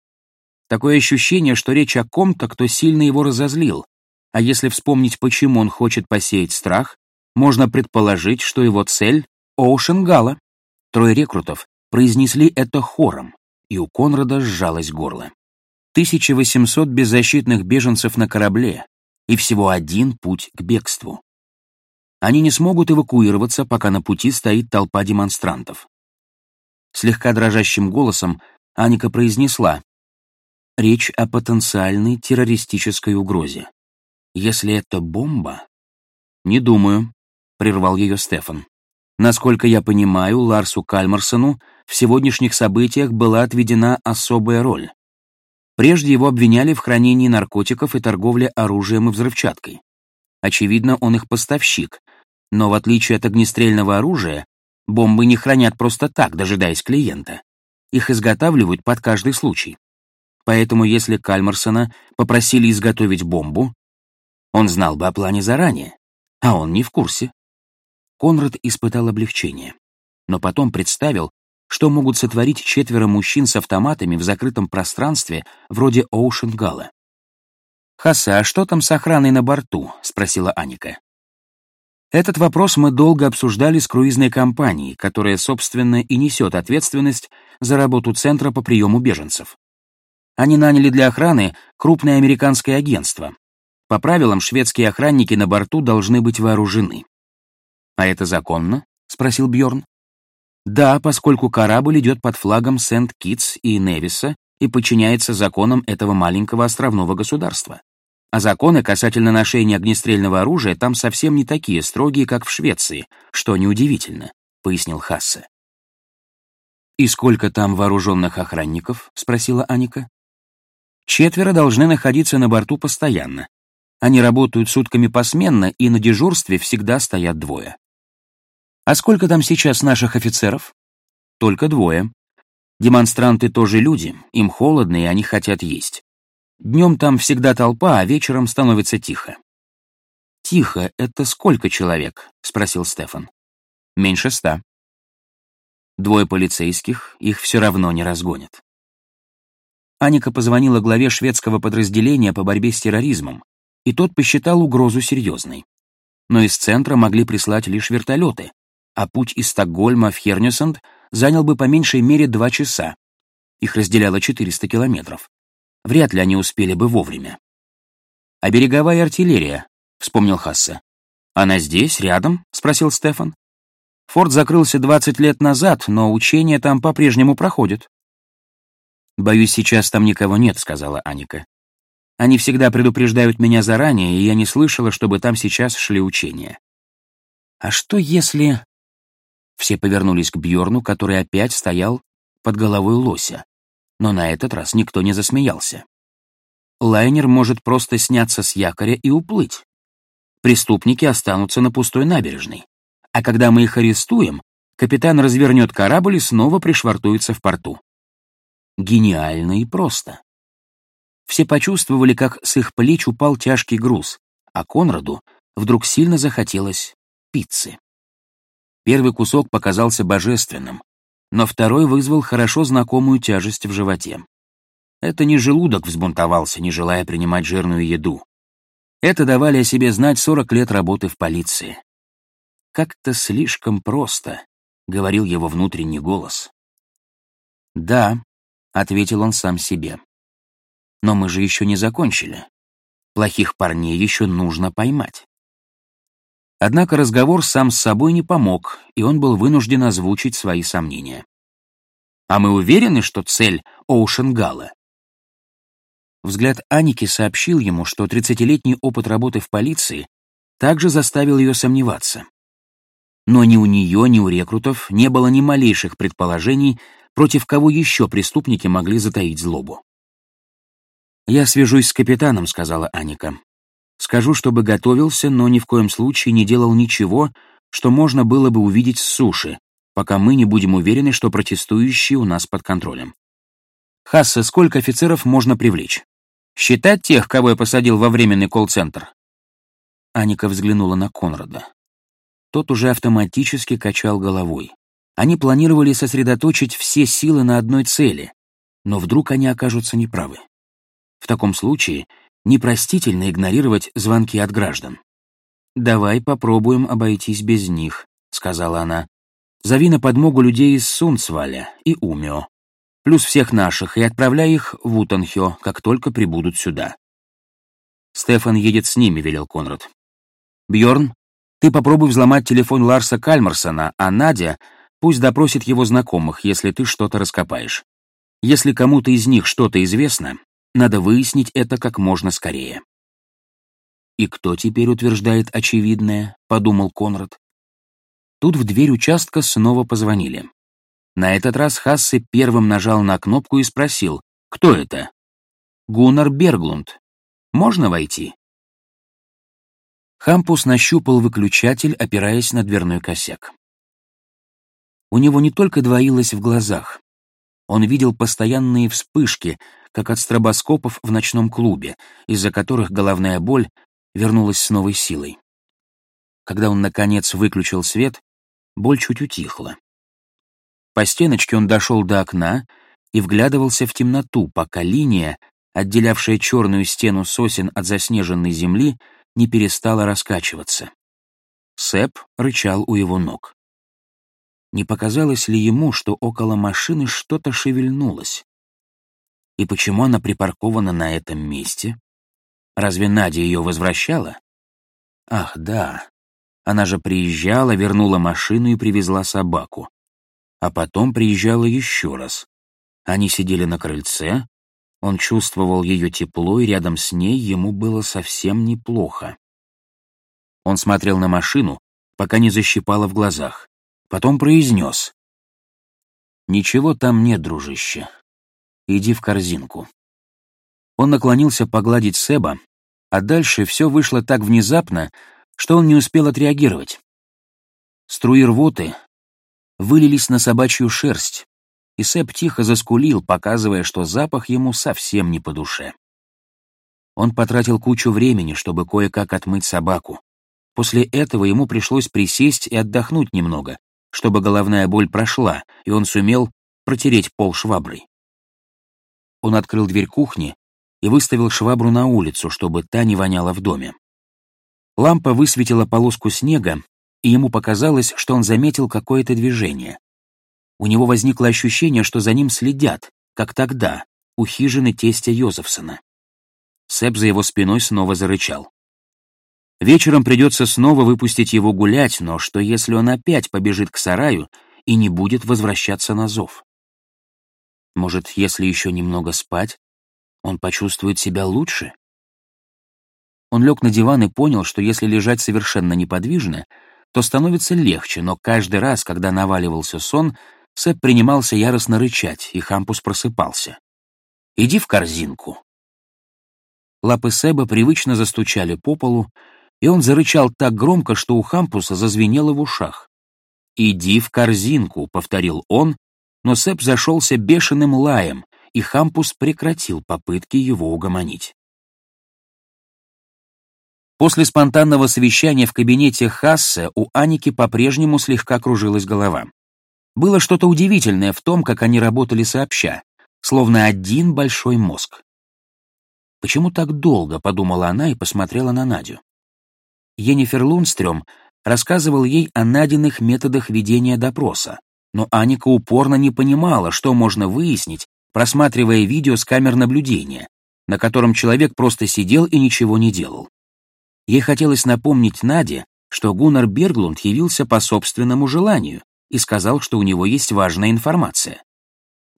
Такое ощущение, что речь о ком-то, кто сильно его разозлил. А если вспомнить, почему он хочет посеять страх, можно предположить, что его цель — Оушенгала. Трое рекрутов произнесли это хором, и у Конрада сжалось горло. 1800 беззащитных беженцев на корабле, и всего один путь к бегству. Они не смогут эвакуироваться, пока на пути стоит толпа демонстрантов. Слегка дрожащим голосом Аника произнесла речь о потенциальной террористической угрозе. Если это бомба... Не думаю, прервал ее Стефан. Насколько я понимаю, Ларсу Кальмарсону в сегодняшних событиях была отведена особая роль. Прежде его обвиняли в хранении наркотиков и торговле оружием и взрывчаткой. Очевидно, он их поставщик, но в отличие от огнестрельного оружия, бомбы не хранят просто так, дожидаясь клиента. Их изготавливают под каждый случай. Поэтому если Кальмарсона попросили изготовить бомбу, он знал бы о плане заранее, а он не в курсе. Конрад испытал облегчение, но потом представил, что могут сотворить четверо мужчин с автоматами в закрытом пространстве вроде Оушенгала. «Хаса, а что там с охраной на борту?» — спросила Аника. Этот вопрос мы долго обсуждали с круизной компанией, которая, собственно, и несет ответственность за работу Центра по приему беженцев. Они наняли для охраны крупное американское агентство. По правилам, шведские охранники на борту должны быть вооружены. «А это законно?» — спросил Бьорн. «Да, поскольку корабль идет под флагом Сент-Китс и Невиса и подчиняется законам этого маленького островного государства. А законы касательно ношения огнестрельного оружия там совсем не такие строгие, как в Швеции, что неудивительно, пояснил Хассе. «И сколько там вооруженных охранников?» — спросила Аника. «Четверо должны находиться на борту постоянно. Они работают сутками посменно, и на дежурстве всегда стоят двое». «А сколько там сейчас наших офицеров?» «Только двое. Демонстранты тоже люди, им холодно, и они хотят есть. Днем там всегда толпа, а вечером становится тихо. «Тихо — это сколько человек?» — спросил Стефан. «Меньше ста». Двое полицейских, их все равно не разгонят. Аника позвонила главе шведского подразделения по борьбе с терроризмом, и тот посчитал угрозу серьезной. Но из центра могли прислать лишь вертолеты, а путь из Стокгольма в Хернюсанд занял бы по меньшей мере два часа. Их разделяло 400 километров. Вряд ли они успели бы вовремя. «А береговая артиллерия?» — вспомнил Хассе. «Она здесь, рядом?» — спросил Стефан. «Форт закрылся 20 лет назад, но учения там по-прежнему проходят». «Боюсь, сейчас там никого нет», — сказала Аника. «Они всегда предупреждают меня заранее, и я не слышала, чтобы там сейчас шли учения». «А что если...» Все повернулись к Бьорну, который опять стоял под головой лося но на этот раз никто не засмеялся. Лайнер может просто сняться с якоря и уплыть. Преступники останутся на пустой набережной. А когда мы их арестуем, капитан развернет корабль и снова пришвартуется в порту. Гениально и просто. Все почувствовали, как с их плеч упал тяжкий груз, а Конраду вдруг сильно захотелось пиццы. Первый кусок показался божественным, но второй вызвал хорошо знакомую тяжесть в животе. Это не желудок взбунтовался, не желая принимать жирную еду. Это давали о себе знать 40 лет работы в полиции. «Как-то слишком просто», — говорил его внутренний голос. «Да», — ответил он сам себе. «Но мы же еще не закончили. Плохих парней еще нужно поймать». Однако разговор сам с собой не помог, и он был вынужден озвучить свои сомнения. «А мы уверены, что цель Оушенгала?» Взгляд Аники сообщил ему, что 30-летний опыт работы в полиции также заставил ее сомневаться. Но ни у нее, ни у рекрутов не было ни малейших предположений, против кого еще преступники могли затаить злобу. «Я свяжусь с капитаном», — сказала Аника. Скажу, чтобы готовился, но ни в коем случае не делал ничего, что можно было бы увидеть с суши, пока мы не будем уверены, что протестующие у нас под контролем. Хасса, сколько офицеров можно привлечь? Считать тех, кого я посадил во временный колл-центр? Аника взглянула на Конрада. Тот уже автоматически качал головой. Они планировали сосредоточить все силы на одной цели, но вдруг они окажутся неправы. В таком случае непростительно игнорировать звонки от граждан. «Давай попробуем обойтись без них», — сказала она. «Зови на подмогу людей из Сунцваля и Умио, плюс всех наших, и отправляй их в Утанхё, как только прибудут сюда». «Стефан едет с ними», — велел Конрад. Бьорн, ты попробуй взломать телефон Ларса Кальмарсона, а Надя пусть допросит его знакомых, если ты что-то раскопаешь. Если кому-то из них что-то известно, надо выяснить это как можно скорее. «И кто теперь утверждает очевидное?» — подумал Конрад. Тут в дверь участка снова позвонили. На этот раз Хассе первым нажал на кнопку и спросил, кто это? «Гуннар Берглунд. Можно войти?» Хампус нащупал выключатель, опираясь на дверной косяк. У него не только двоилось в глазах. Он видел постоянные вспышки, как от стробоскопов в ночном клубе, из-за которых головная боль вернулась с новой силой. Когда он, наконец, выключил свет, боль чуть утихла. По стеночке он дошел до окна и вглядывался в темноту, пока линия, отделявшая черную стену сосен от заснеженной земли, не перестала раскачиваться. Сэп рычал у его ног. Не показалось ли ему, что около машины что-то шевельнулось? И почему она припаркована на этом месте? Разве Надя ее возвращала? Ах, да. Она же приезжала, вернула машину и привезла собаку. А потом приезжала еще раз. Они сидели на крыльце, он чувствовал ее тепло, и рядом с ней ему было совсем неплохо. Он смотрел на машину, пока не защипало в глазах. Потом произнес. «Ничего там нет, дружище. Иди в корзинку». Он наклонился погладить Себа, а дальше все вышло так внезапно, что он не успел отреагировать. Струи рвоты вылились на собачью шерсть, и Себ тихо заскулил, показывая, что запах ему совсем не по душе. Он потратил кучу времени, чтобы кое-как отмыть собаку. После этого ему пришлось присесть и отдохнуть немного, чтобы головная боль прошла, и он сумел протереть пол шваброй. Он открыл дверь кухни и выставил швабру на улицу, чтобы та не воняла в доме. Лампа высветила полоску снега, и ему показалось, что он заметил какое-то движение. У него возникло ощущение, что за ним следят, как тогда, у хижины тестя Йозефсона. Сэп за его спиной снова зарычал. Вечером придется снова выпустить его гулять, но что если он опять побежит к сараю и не будет возвращаться на зов? Может, если еще немного спать, он почувствует себя лучше? Он лег на диван и понял, что если лежать совершенно неподвижно, то становится легче, но каждый раз, когда наваливался сон, Сэп принимался яростно рычать, и Хампус просыпался. «Иди в корзинку». Лапы Сэба привычно застучали по полу, и он зарычал так громко, что у Хампуса зазвенело в ушах. «Иди в корзинку», — повторил он, но Сэп зашелся бешеным лаем, и Хампус прекратил попытки его угомонить. После спонтанного совещания в кабинете Хассе у Аники по-прежнему слегка кружилась голова. Было что-то удивительное в том, как они работали сообща, словно один большой мозг. «Почему так долго?» — подумала она и посмотрела на Надю. Енифер Лунстрём рассказывал ей о Надиных методах ведения допроса, но Аника упорно не понимала, что можно выяснить, просматривая видео с камер наблюдения, на котором человек просто сидел и ничего не делал. Ей хотелось напомнить Наде, что Гуннар Берглунд явился по собственному желанию и сказал, что у него есть важная информация.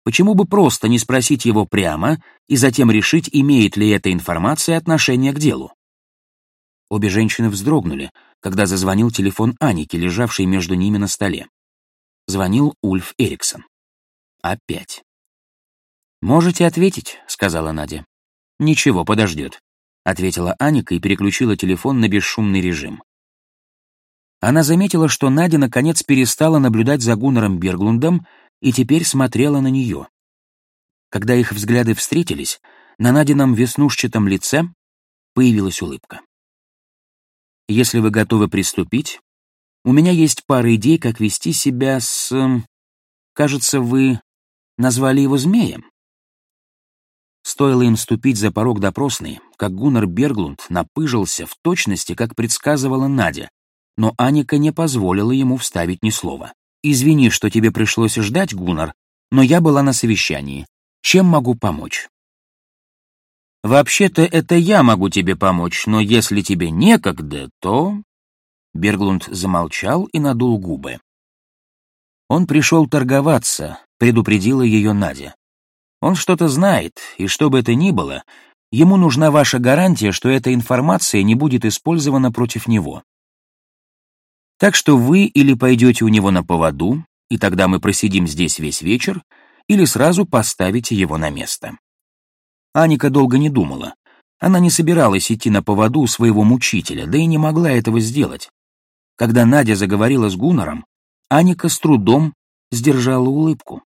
Почему бы просто не спросить его прямо и затем решить, имеет ли эта информация отношение к делу? Обе женщины вздрогнули, когда зазвонил телефон Аники, лежавший между ними на столе. Звонил Ульф Эриксон. Опять. «Можете ответить», — сказала Надя. «Ничего, подождет ответила Аника и переключила телефон на бесшумный режим. Она заметила, что Надя наконец перестала наблюдать за Гуннером Берглундом и теперь смотрела на нее. Когда их взгляды встретились, на Надином веснушчатом лице появилась улыбка. «Если вы готовы приступить, у меня есть пара идей, как вести себя с... Кажется, вы назвали его змеем?» Стоило им ступить за порог допросной, как Гуннар Берглунд напыжился в точности, как предсказывала Надя, но Аника не позволила ему вставить ни слова. «Извини, что тебе пришлось ждать, Гуннар, но я была на совещании. Чем могу помочь?» «Вообще-то это я могу тебе помочь, но если тебе некогда, то...» Берглунд замолчал и надул губы. «Он пришел торговаться», — предупредила ее Надя. Он что-то знает, и что бы это ни было, ему нужна ваша гарантия, что эта информация не будет использована против него. Так что вы или пойдете у него на поводу, и тогда мы просидим здесь весь вечер, или сразу поставите его на место. Аника долго не думала. Она не собиралась идти на поводу своего мучителя, да и не могла этого сделать. Когда Надя заговорила с Гуннером, Аника с трудом сдержала улыбку.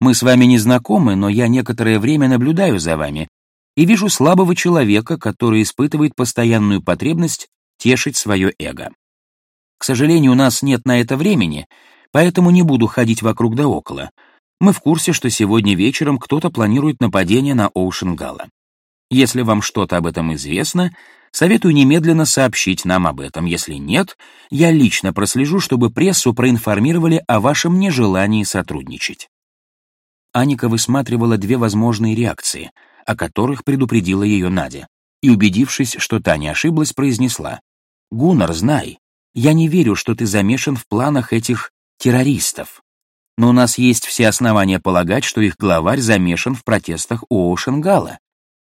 Мы с вами не знакомы, но я некоторое время наблюдаю за вами и вижу слабого человека, который испытывает постоянную потребность тешить свое эго. К сожалению, у нас нет на это времени, поэтому не буду ходить вокруг да около. Мы в курсе, что сегодня вечером кто-то планирует нападение на Оушенгала. Если вам что-то об этом известно, советую немедленно сообщить нам об этом. Если нет, я лично прослежу, чтобы прессу проинформировали о вашем нежелании сотрудничать. Аника высматривала две возможные реакции, о которых предупредила ее Надя, и, убедившись, что та не ошиблась, произнесла «Гуннар, знай, я не верю, что ты замешан в планах этих террористов. Но у нас есть все основания полагать, что их главарь замешан в протестах у Оушенгала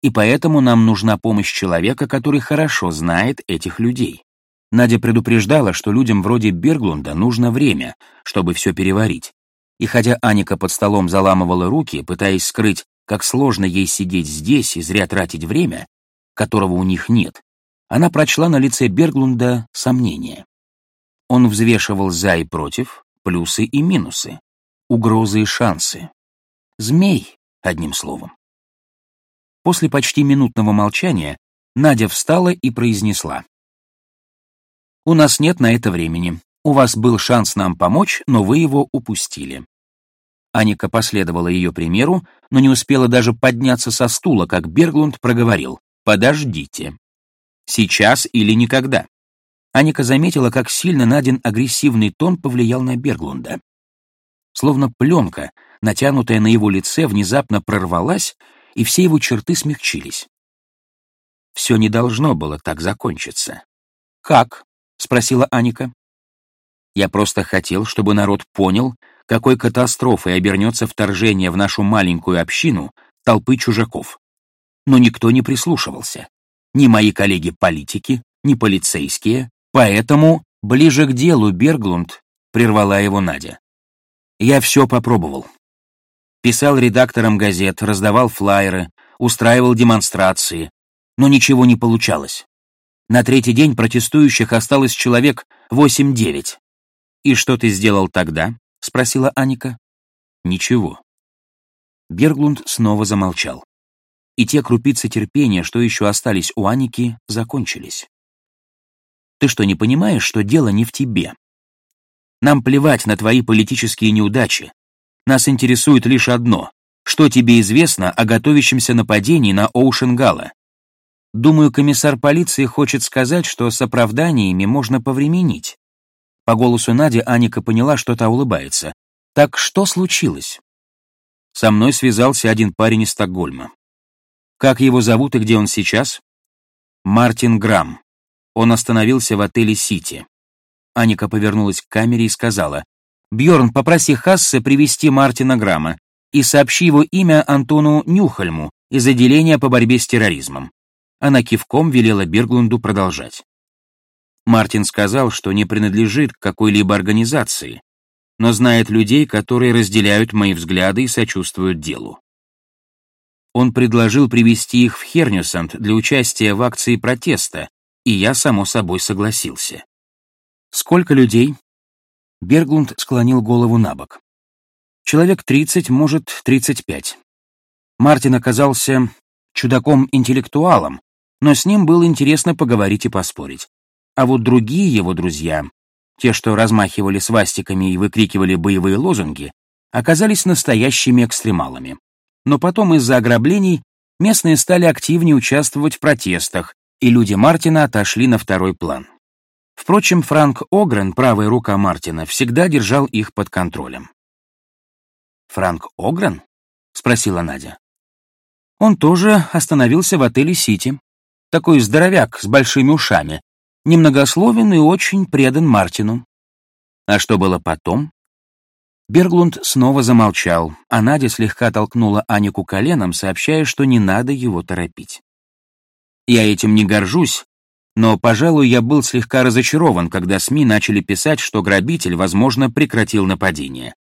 и поэтому нам нужна помощь человека, который хорошо знает этих людей. Надя предупреждала, что людям вроде Берглунда нужно время, чтобы все переварить. И хотя Аника под столом заламывала руки, пытаясь скрыть, как сложно ей сидеть здесь и зря тратить время, которого у них нет, она прочла на лице Берглунда сомнение. Он взвешивал за и против, плюсы и минусы, угрозы и шансы. Змей, одним словом. После почти минутного молчания Надя встала и произнесла. «У нас нет на это времени. У вас был шанс нам помочь, но вы его упустили». Аника последовала ее примеру, но не успела даже подняться со стула, как Берглунд проговорил «Подождите. Сейчас или никогда». Аника заметила, как сильно Надин агрессивный тон повлиял на Берглунда. Словно пленка, натянутая на его лице, внезапно прорвалась и все его черты смягчились. Все не должно было так закончиться. «Как?» — спросила Аника. «Я просто хотел, чтобы народ понял, какой катастрофой обернется вторжение в нашу маленькую общину толпы чужаков. Но никто не прислушивался. Ни мои коллеги-политики, ни полицейские. Поэтому ближе к делу Берглунд прервала его Надя. Я все попробовал. Писал редакторам газет, раздавал флаеры, устраивал демонстрации, но ничего не получалось. На третий день протестующих осталось человек 8-9. «И что ты сделал тогда?» — спросила Аника. «Ничего». Берглунд снова замолчал. И те крупицы терпения, что еще остались у Аники, закончились. «Ты что, не понимаешь, что дело не в тебе? Нам плевать на твои политические неудачи, нас интересует лишь одно — что тебе известно о готовящемся нападении на Оушенгала? Думаю, комиссар полиции хочет сказать, что с оправданиями можно повременить. По голосу Нади Аника поняла, что та улыбается. Так что случилось? Со мной связался один парень из Стокгольма. Как его зовут и где он сейчас? Мартин Грамм. Он остановился в отеле «Сити». Аника повернулась к камере и сказала, Бьорн, попроси Хассе привести Мартина Грамма и сообщи его имя Антону Нюхальму из отделения по борьбе с терроризмом. Она кивком велела Берглунду продолжать. Мартин сказал, что не принадлежит к какой-либо организации, но знает людей, которые разделяют мои взгляды и сочувствуют делу. Он предложил привести их в Хернюсанд для участия в акции протеста, и я, само собой, согласился. Сколько людей? Берглунд склонил голову на бок. Человек 30, может, 35. Мартин оказался чудаком-интеллектуалом, но с ним было интересно поговорить и поспорить. А вот другие его друзья, те, что размахивали свастиками и выкрикивали боевые лозунги, оказались настоящими экстремалами. Но потом из-за ограблений местные стали активнее участвовать в протестах, и люди Мартина отошли на второй план. Впрочем, Франк Огрен, правая рука Мартина, всегда держал их под контролем. «Франк Огрен?» — спросила Надя. Он тоже остановился в отеле «Сити». Такой здоровяк с большими ушами, немногословен и очень предан Мартину. А что было потом? Берглунд снова замолчал, а Надя слегка толкнула Анику коленом, сообщая, что не надо его торопить. «Я этим не горжусь, но, пожалуй, я был слегка разочарован, когда СМИ начали писать, что грабитель, возможно, прекратил нападение.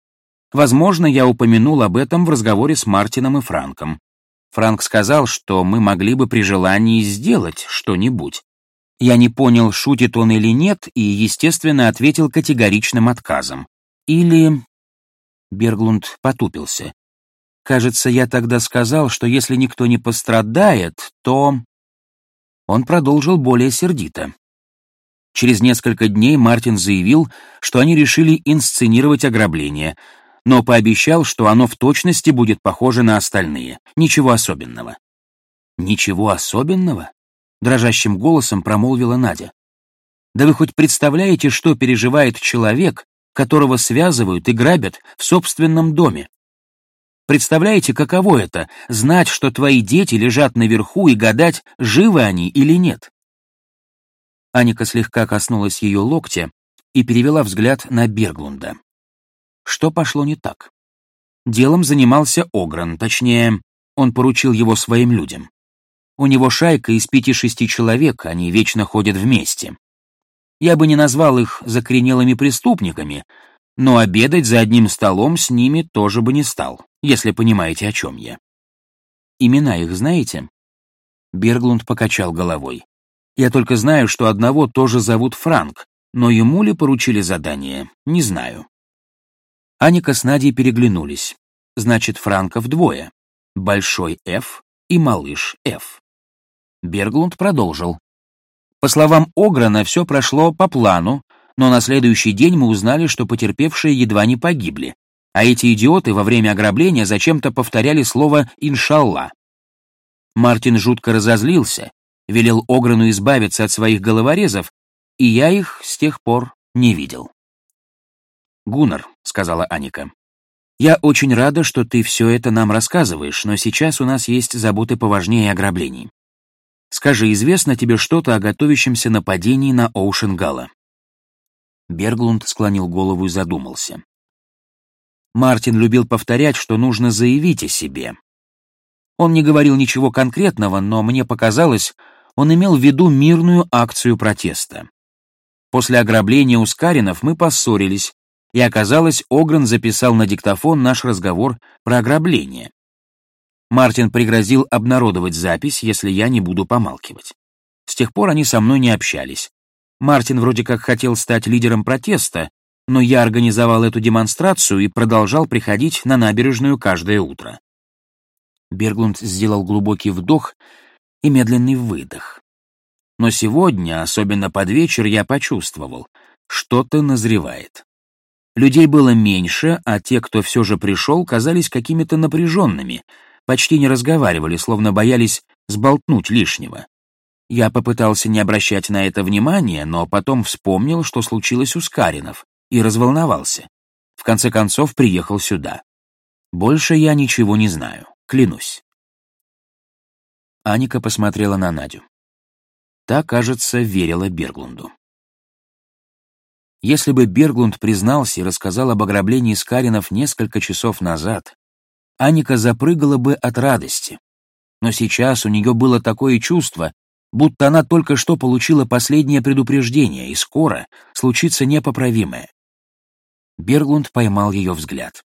Возможно, я упомянул об этом в разговоре с Мартином и Франком. Франк сказал, что мы могли бы при желании сделать что-нибудь. Я не понял, шутит он или нет, и, естественно, ответил категоричным отказом. Или... Берглунд потупился. Кажется, я тогда сказал, что если никто не пострадает, то... Он продолжил более сердито. Через несколько дней Мартин заявил, что они решили инсценировать ограбление, но пообещал, что оно в точности будет похоже на остальные, ничего особенного. «Ничего особенного?» — дрожащим голосом промолвила Надя. «Да вы хоть представляете, что переживает человек, которого связывают и грабят в собственном доме? Представляете, каково это — знать, что твои дети лежат наверху и гадать, живы они или нет?» Аника слегка коснулась ее локтя и перевела взгляд на Берглунда. Что пошло не так? Делом занимался Огран, точнее, он поручил его своим людям. У него шайка из пяти-шести человек, они вечно ходят вместе. Я бы не назвал их закоренелыми преступниками, но обедать за одним столом с ними тоже бы не стал, если понимаете, о чем я. Имена их знаете? Берглунд покачал головой. Я только знаю, что одного тоже зовут Франк, но ему ли поручили задание, не знаю. Аника с Надей переглянулись. Значит, Франков двое. Большой Ф и малыш Ф. Берглунд продолжил. По словам Ограна, все прошло по плану, но на следующий день мы узнали, что потерпевшие едва не погибли, а эти идиоты во время ограбления зачем-то повторяли слово «иншалла». Мартин жутко разозлился, велел Ограну избавиться от своих головорезов, и я их с тех пор не видел. «Гуннар», — сказала Аника, — «я очень рада, что ты все это нам рассказываешь, но сейчас у нас есть заботы поважнее ограблений. Скажи, известно тебе что-то о готовящемся нападении на Оушенгала?» Берглунд склонил голову и задумался. Мартин любил повторять, что нужно заявить о себе. Он не говорил ничего конкретного, но мне показалось, он имел в виду мирную акцию протеста. После ограбления у Скаринов мы поссорились, и оказалось, Огран записал на диктофон наш разговор про ограбление. Мартин пригрозил обнародовать запись, если я не буду помалкивать. С тех пор они со мной не общались. Мартин вроде как хотел стать лидером протеста, но я организовал эту демонстрацию и продолжал приходить на набережную каждое утро. Берглунд сделал глубокий вдох и медленный выдох. Но сегодня, особенно под вечер, я почувствовал, что-то назревает. Людей было меньше, а те, кто все же пришел, казались какими-то напряженными, почти не разговаривали, словно боялись сболтнуть лишнего. Я попытался не обращать на это внимания, но потом вспомнил, что случилось у Скаринов, и разволновался. В конце концов, приехал сюда. Больше я ничего не знаю, клянусь. Аника посмотрела на Надю. Та, кажется, верила Берглунду. Если бы Берглунд признался и рассказал об ограблении Скаринов несколько часов назад, Аника запрыгала бы от радости. Но сейчас у нее было такое чувство, будто она только что получила последнее предупреждение, и скоро случится непоправимое. Берглунд поймал ее взгляд.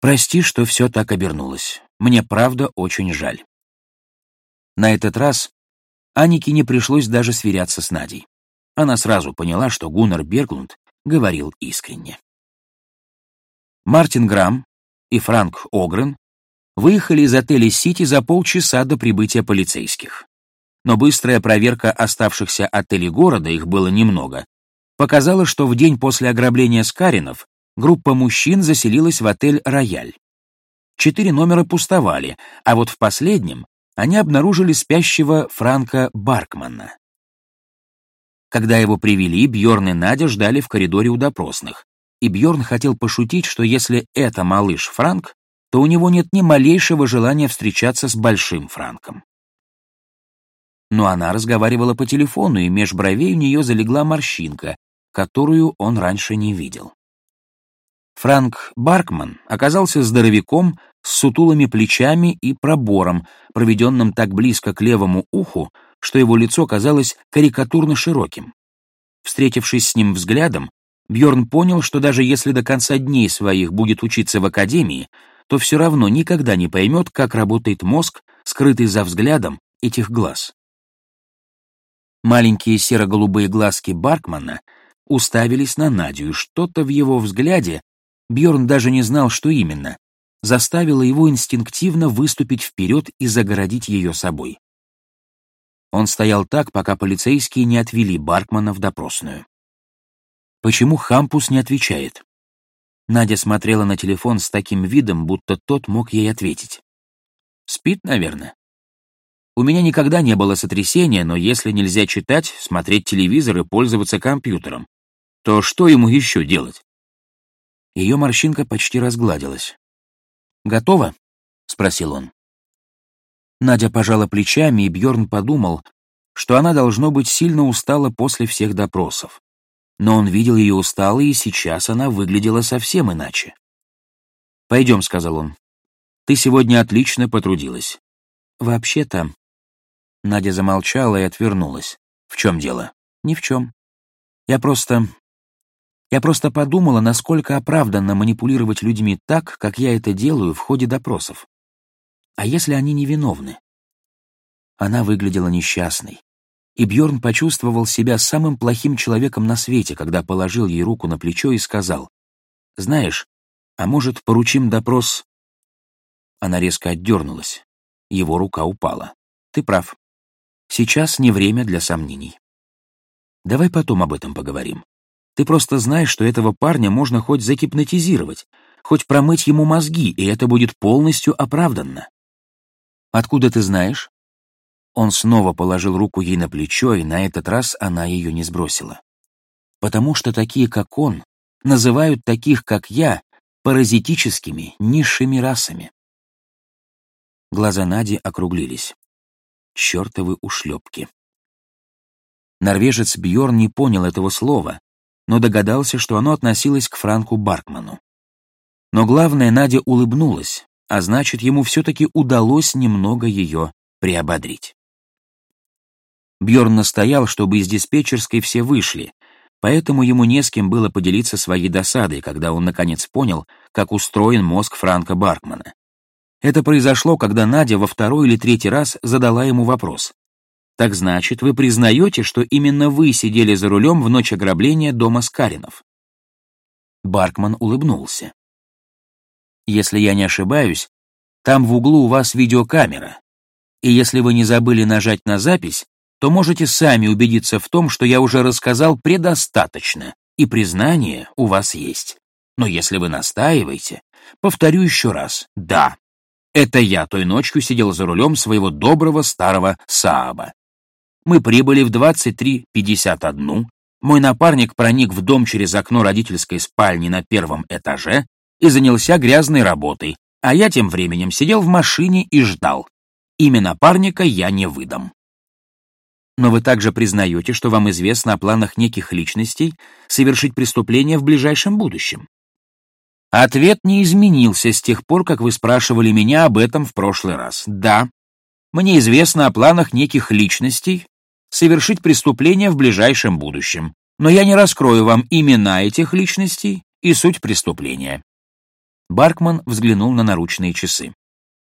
«Прости, что все так обернулось. Мне правда очень жаль». На этот раз Анике не пришлось даже сверяться с Надей. Она сразу поняла, что Гуннар Берглунд говорил искренне. Мартин Грамм и Франк Огрен выехали из отеля «Сити» за полчаса до прибытия полицейских. Но быстрая проверка оставшихся отелей города, их было немного, показала, что в день после ограбления Скаринов группа мужчин заселилась в отель «Рояль». Четыре номера пустовали, а вот в последнем они обнаружили спящего Франка Баркмана. Когда его привели, Бьорн и Надя ждали в коридоре у допросных, и Бьорн хотел пошутить, что если это малыш Франк, то у него нет ни малейшего желания встречаться с большим Франком. Но она разговаривала по телефону, и меж бровей у нее залегла морщинка, которую он раньше не видел. Франк Баркман оказался здоровяком с сутулыми плечами и пробором, проведенным так близко к левому уху, что его лицо казалось карикатурно широким. Встретившись с ним взглядом, Бьорн понял, что даже если до конца дней своих будет учиться в академии, то все равно никогда не поймет, как работает мозг, скрытый за взглядом этих глаз. Маленькие серо-голубые глазки Баркмана уставились на Надю, и что-то в его взгляде, Бьорн даже не знал, что именно, заставило его инстинктивно выступить вперед и загородить ее собой. Он стоял так, пока полицейские не отвели Баркмана в допросную. Почему Хампус не отвечает? Надя смотрела на телефон с таким видом, будто тот мог ей ответить. Спит, наверное. У меня никогда не было сотрясения, но если нельзя читать, смотреть телевизор и пользоваться компьютером, то что ему еще делать? Ее морщинка почти разгладилась. «Готово?» — спросил он. Надя пожала плечами, и Бьорн подумал, что она, должно быть, сильно устала после всех допросов. Но он видел ее усталой, и сейчас она выглядела совсем иначе. «Пойдем», — сказал он. «Ты сегодня отлично потрудилась». «Вообще-то...» Надя замолчала и отвернулась. «В чем дело?» «Ни в чем. Я просто... Я просто подумала, насколько оправданно манипулировать людьми так, как я это делаю в ходе допросов. А если они невиновны? Она выглядела несчастной. И Бьорн почувствовал себя самым плохим человеком на свете, когда положил ей руку на плечо и сказал, «Знаешь, а может, поручим допрос...» Она резко отдернулась. Его рука упала. «Ты прав. Сейчас не время для сомнений. Давай потом об этом поговорим. Ты просто знаешь, что этого парня можно хоть загипнотизировать, хоть промыть ему мозги, и это будет полностью оправданно. Откуда ты знаешь? Он снова положил руку ей на плечо, и на этот раз она ее не сбросила. Потому что такие, как он, называют таких, как я, паразитическими низшими расами. Глаза Нади округлились. Чёртовы ушлепки. Норвежец Бьорн не понял этого слова, но догадался, что оно относилось к Франку Баркману. Но главное, Надя улыбнулась, а значит, ему все-таки удалось немного ее приободрить. Бьорн настоял, чтобы из диспетчерской все вышли, поэтому ему не с кем было поделиться своей досадой, когда он наконец понял, как устроен мозг Франка Баркмана. Это произошло, когда Надя во второй или третий раз задала ему вопрос. Так значит, вы признаете, что именно вы сидели за рулем в ночь ограбления дома Скаринов? Баркман улыбнулся. Если я не ошибаюсь, там в углу у вас видеокамера. И если вы не забыли нажать на запись, то можете сами убедиться в том, что я уже рассказал предостаточно, и признание у вас есть. Но если вы настаиваете, повторю еще раз, да, это я той ночью сидел за рулем своего доброго старого Сааба. Мы прибыли в 23.51. Мой напарник проник в дом через окно родительской спальни на первом этаже и занялся грязной работой, а я тем временем сидел в машине и ждал. Имя напарника я не выдам. Но вы также признаете, что вам известно о планах неких личностей совершить преступление в ближайшем будущем. Ответ не изменился с тех пор, как вы спрашивали меня об этом в прошлый раз. Да, мне известно о планах неких личностей, совершить преступление в ближайшем будущем, но я не раскрою вам имена этих личностей и суть преступления. Баркман взглянул на наручные часы.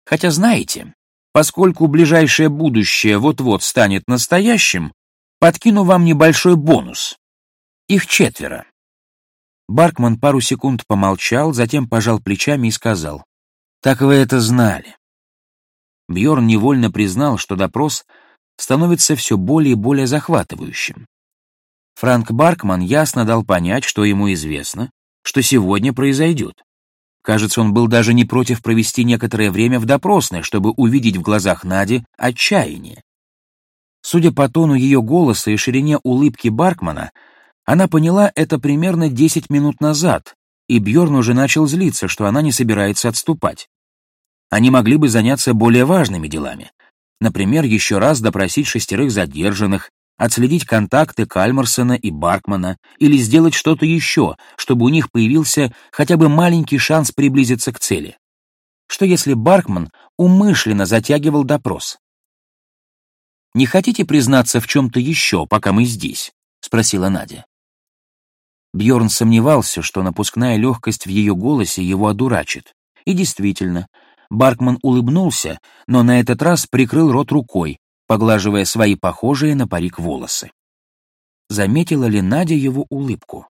Хотя знаете, поскольку ближайшее будущее вот-вот станет настоящим, подкину вам небольшой бонус. Их четверо. Баркман пару секунд помолчал, затем пожал плечами и сказал, «Так вы это знали». Бьорн невольно признал, что допрос становится все более и более захватывающим. Франк Баркман ясно дал понять, что ему известно, что сегодня произойдет. Кажется, он был даже не против провести некоторое время в допросной, чтобы увидеть в глазах Нади отчаяние. Судя по тону ее голоса и ширине улыбки Баркмана, она поняла это примерно 10 минут назад, и Бьорн уже начал злиться, что она не собирается отступать. Они могли бы заняться более важными делами, Например, еще раз допросить шестерых задержанных, отследить контакты Кальмарсона и Баркмана или сделать что-то еще, чтобы у них появился хотя бы маленький шанс приблизиться к цели. Что если Баркман умышленно затягивал допрос? «Не хотите признаться в чем-то еще, пока мы здесь?» — спросила Надя. Бьорн сомневался, что напускная легкость в ее голосе его одурачит. И действительно, Баркман улыбнулся, но на этот раз прикрыл рот рукой, поглаживая свои похожие на парик волосы. Заметила ли Надя его улыбку?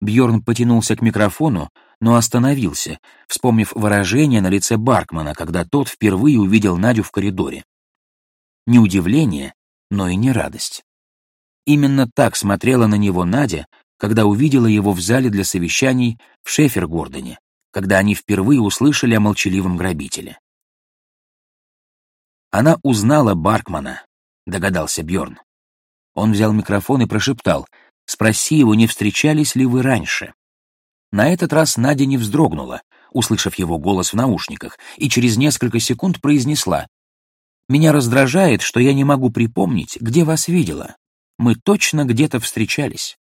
Бьорн потянулся к микрофону, но остановился, вспомнив выражение на лице Баркмана, когда тот впервые увидел Надю в коридоре. Не удивление, но и не радость. Именно так смотрела на него Надя, когда увидела его в зале для совещаний в Шефергордене, когда они впервые услышали о молчаливом грабителе. Она узнала Баркмана, догадался Бьорн. Он взял микрофон и прошептал, «Спроси его, не встречались ли вы раньше?» На этот раз Надя не вздрогнула, услышав его голос в наушниках, и через несколько секунд произнесла, «Меня раздражает, что я не могу припомнить, где вас видела. Мы точно где-то встречались».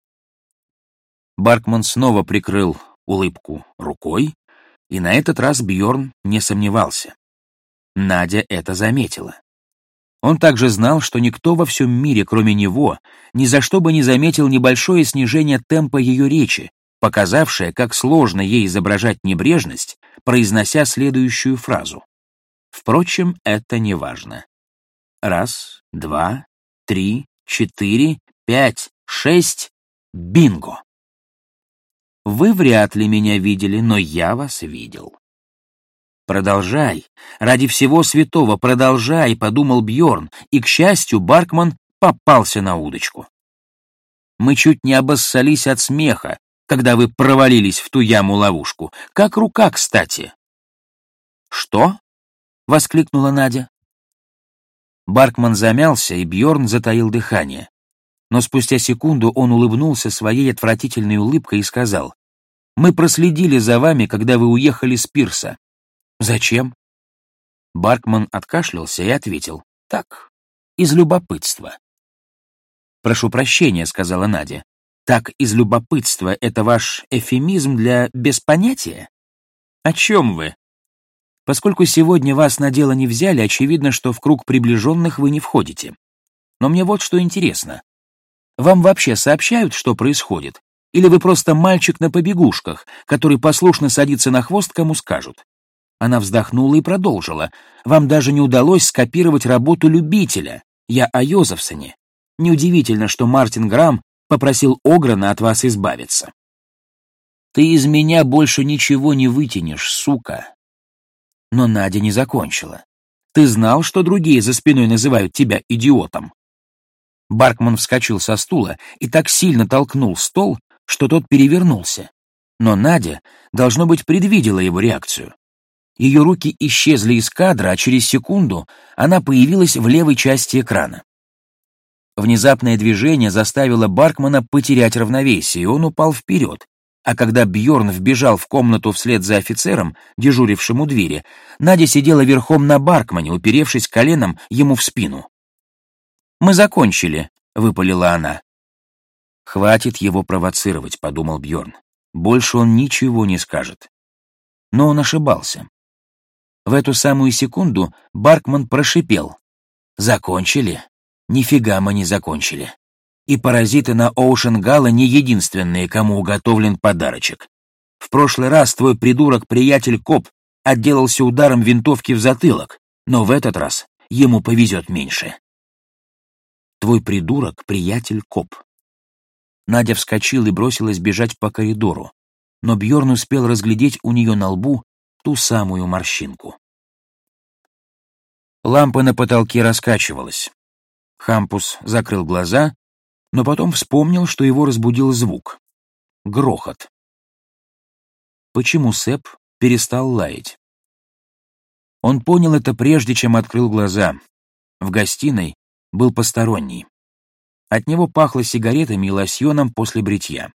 Баркман снова прикрыл улыбку рукой, и на этот раз Бьорн не сомневался. Надя это заметила. Он также знал, что никто во всем мире, кроме него, ни за что бы не заметил небольшое снижение темпа ее речи, показавшее, как сложно ей изображать небрежность, произнося следующую фразу. Впрочем, это не важно. Раз, два, три, четыре, пять, шесть. Бинго! Вы вряд ли меня видели, но я вас видел. Продолжай, ради всего святого, продолжай, подумал Бьорн, и к счастью, Баркман попался на удочку. Мы чуть не обоссались от смеха, когда вы провалились в ту яму-ловушку. Как рука, кстати. Что? воскликнула Надя. Баркман замялся, и Бьорн затаил дыхание. Но спустя секунду он улыбнулся своей отвратительной улыбкой и сказал: "Мы проследили за вами, когда вы уехали с пирса. Зачем? Баркман откашлялся и ответил: "Так, из любопытства". "Прошу прощения", сказала Надя. "Так из любопытства это ваш эфемизм для беспонятия? О чем вы? Поскольку сегодня вас на дело не взяли, очевидно, что в круг приближенных вы не входите. Но мне вот что интересно. Вам вообще сообщают, что происходит? Или вы просто мальчик на побегушках, который послушно садится на хвост, кому скажут? Она вздохнула и продолжила. «Вам даже не удалось скопировать работу любителя. Я о Йозефсоне. Неудивительно, что Мартин Грамм попросил Ограна от вас избавиться». «Ты из меня больше ничего не вытянешь, сука». Но Надя не закончила. «Ты знал, что другие за спиной называют тебя идиотом?» Баркман вскочил со стула и так сильно толкнул стол, что тот перевернулся. Но Надя, должно быть, предвидела его реакцию. Ее руки исчезли из кадра, а через секунду она появилась в левой части экрана. Внезапное движение заставило Баркмана потерять равновесие, и он упал вперед. А когда Бьорн вбежал в комнату вслед за офицером, дежурившим у двери, Надя сидела верхом на Баркмане, уперевшись коленом ему в спину. «Мы закончили», — выпалила она. «Хватит его провоцировать», — подумал Бьорн. «Больше он ничего не скажет». Но он ошибался. В эту самую секунду Баркман прошипел. «Закончили? Нифига мы не закончили. И паразиты на Оушен Гала не единственные, кому уготовлен подарочек. В прошлый раз твой придурок-приятель Коп отделался ударом винтовки в затылок, но в этот раз ему повезет меньше. Твой придурок — приятель Коп. Надя вскочила и бросилась бежать по коридору, но Бьорн успел разглядеть у нее на лбу ту самую морщинку. Лампа на потолке раскачивалась. Хампус закрыл глаза, но потом вспомнил, что его разбудил звук. Грохот. Почему Сэп перестал лаять? Он понял это прежде, чем открыл глаза. В гостиной был посторонний. От него пахло сигаретами и лосьоном после бритья.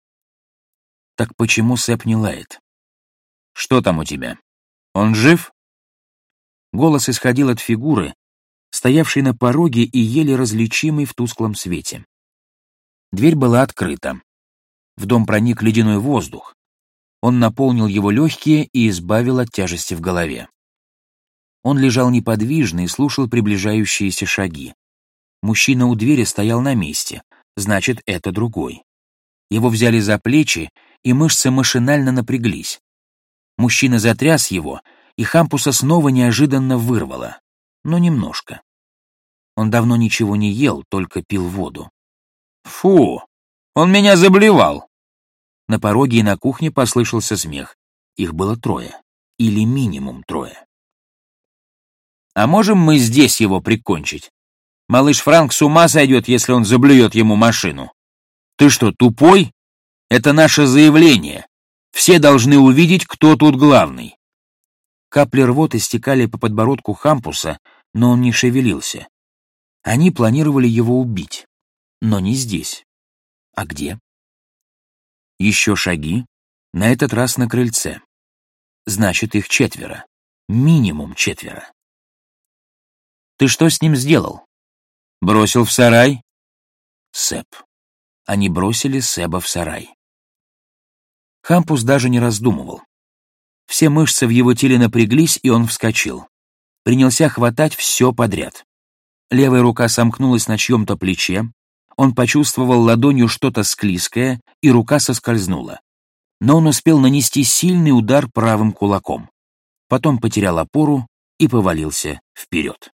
Так почему Сэп не лает? Что там у тебя? Он жив? Голос исходил от фигуры, стоявшей на пороге и еле различимой в тусклом свете. Дверь была открыта. В дом проник ледяной воздух. Он наполнил его легкие и избавил от тяжести в голове. Он лежал неподвижно и слушал приближающиеся шаги. Мужчина у двери стоял на месте, значит, это другой. Его взяли за плечи, и мышцы машинально напряглись. Мужчина затряс его, и Хампуса снова неожиданно вырвало. Но немножко. Он давно ничего не ел, только пил воду. «Фу! Он меня заблевал!» На пороге и на кухне послышался смех. Их было трое. Или минимум трое. «А можем мы здесь его прикончить? Малыш Франк с ума сойдет, если он заблюет ему машину. Ты что, тупой? Это наше заявление. Все должны увидеть, кто тут главный. Капли рвоты стекали по подбородку Хампуса, но он не шевелился. Они планировали его убить, но не здесь. А где? Еще шаги, на этот раз на крыльце. Значит, их четверо. Минимум четверо. Ты что с ним сделал? Бросил в сарай? Сэп. Они бросили Сэба в сарай. Хампус даже не раздумывал. Все мышцы в его теле напряглись, и он вскочил. Принялся хватать все подряд. Левая рука сомкнулась на чьем-то плече, он почувствовал ладонью что-то склизкое, и рука соскользнула. Но он успел нанести сильный удар правым кулаком. Потом потерял опору и повалился вперед.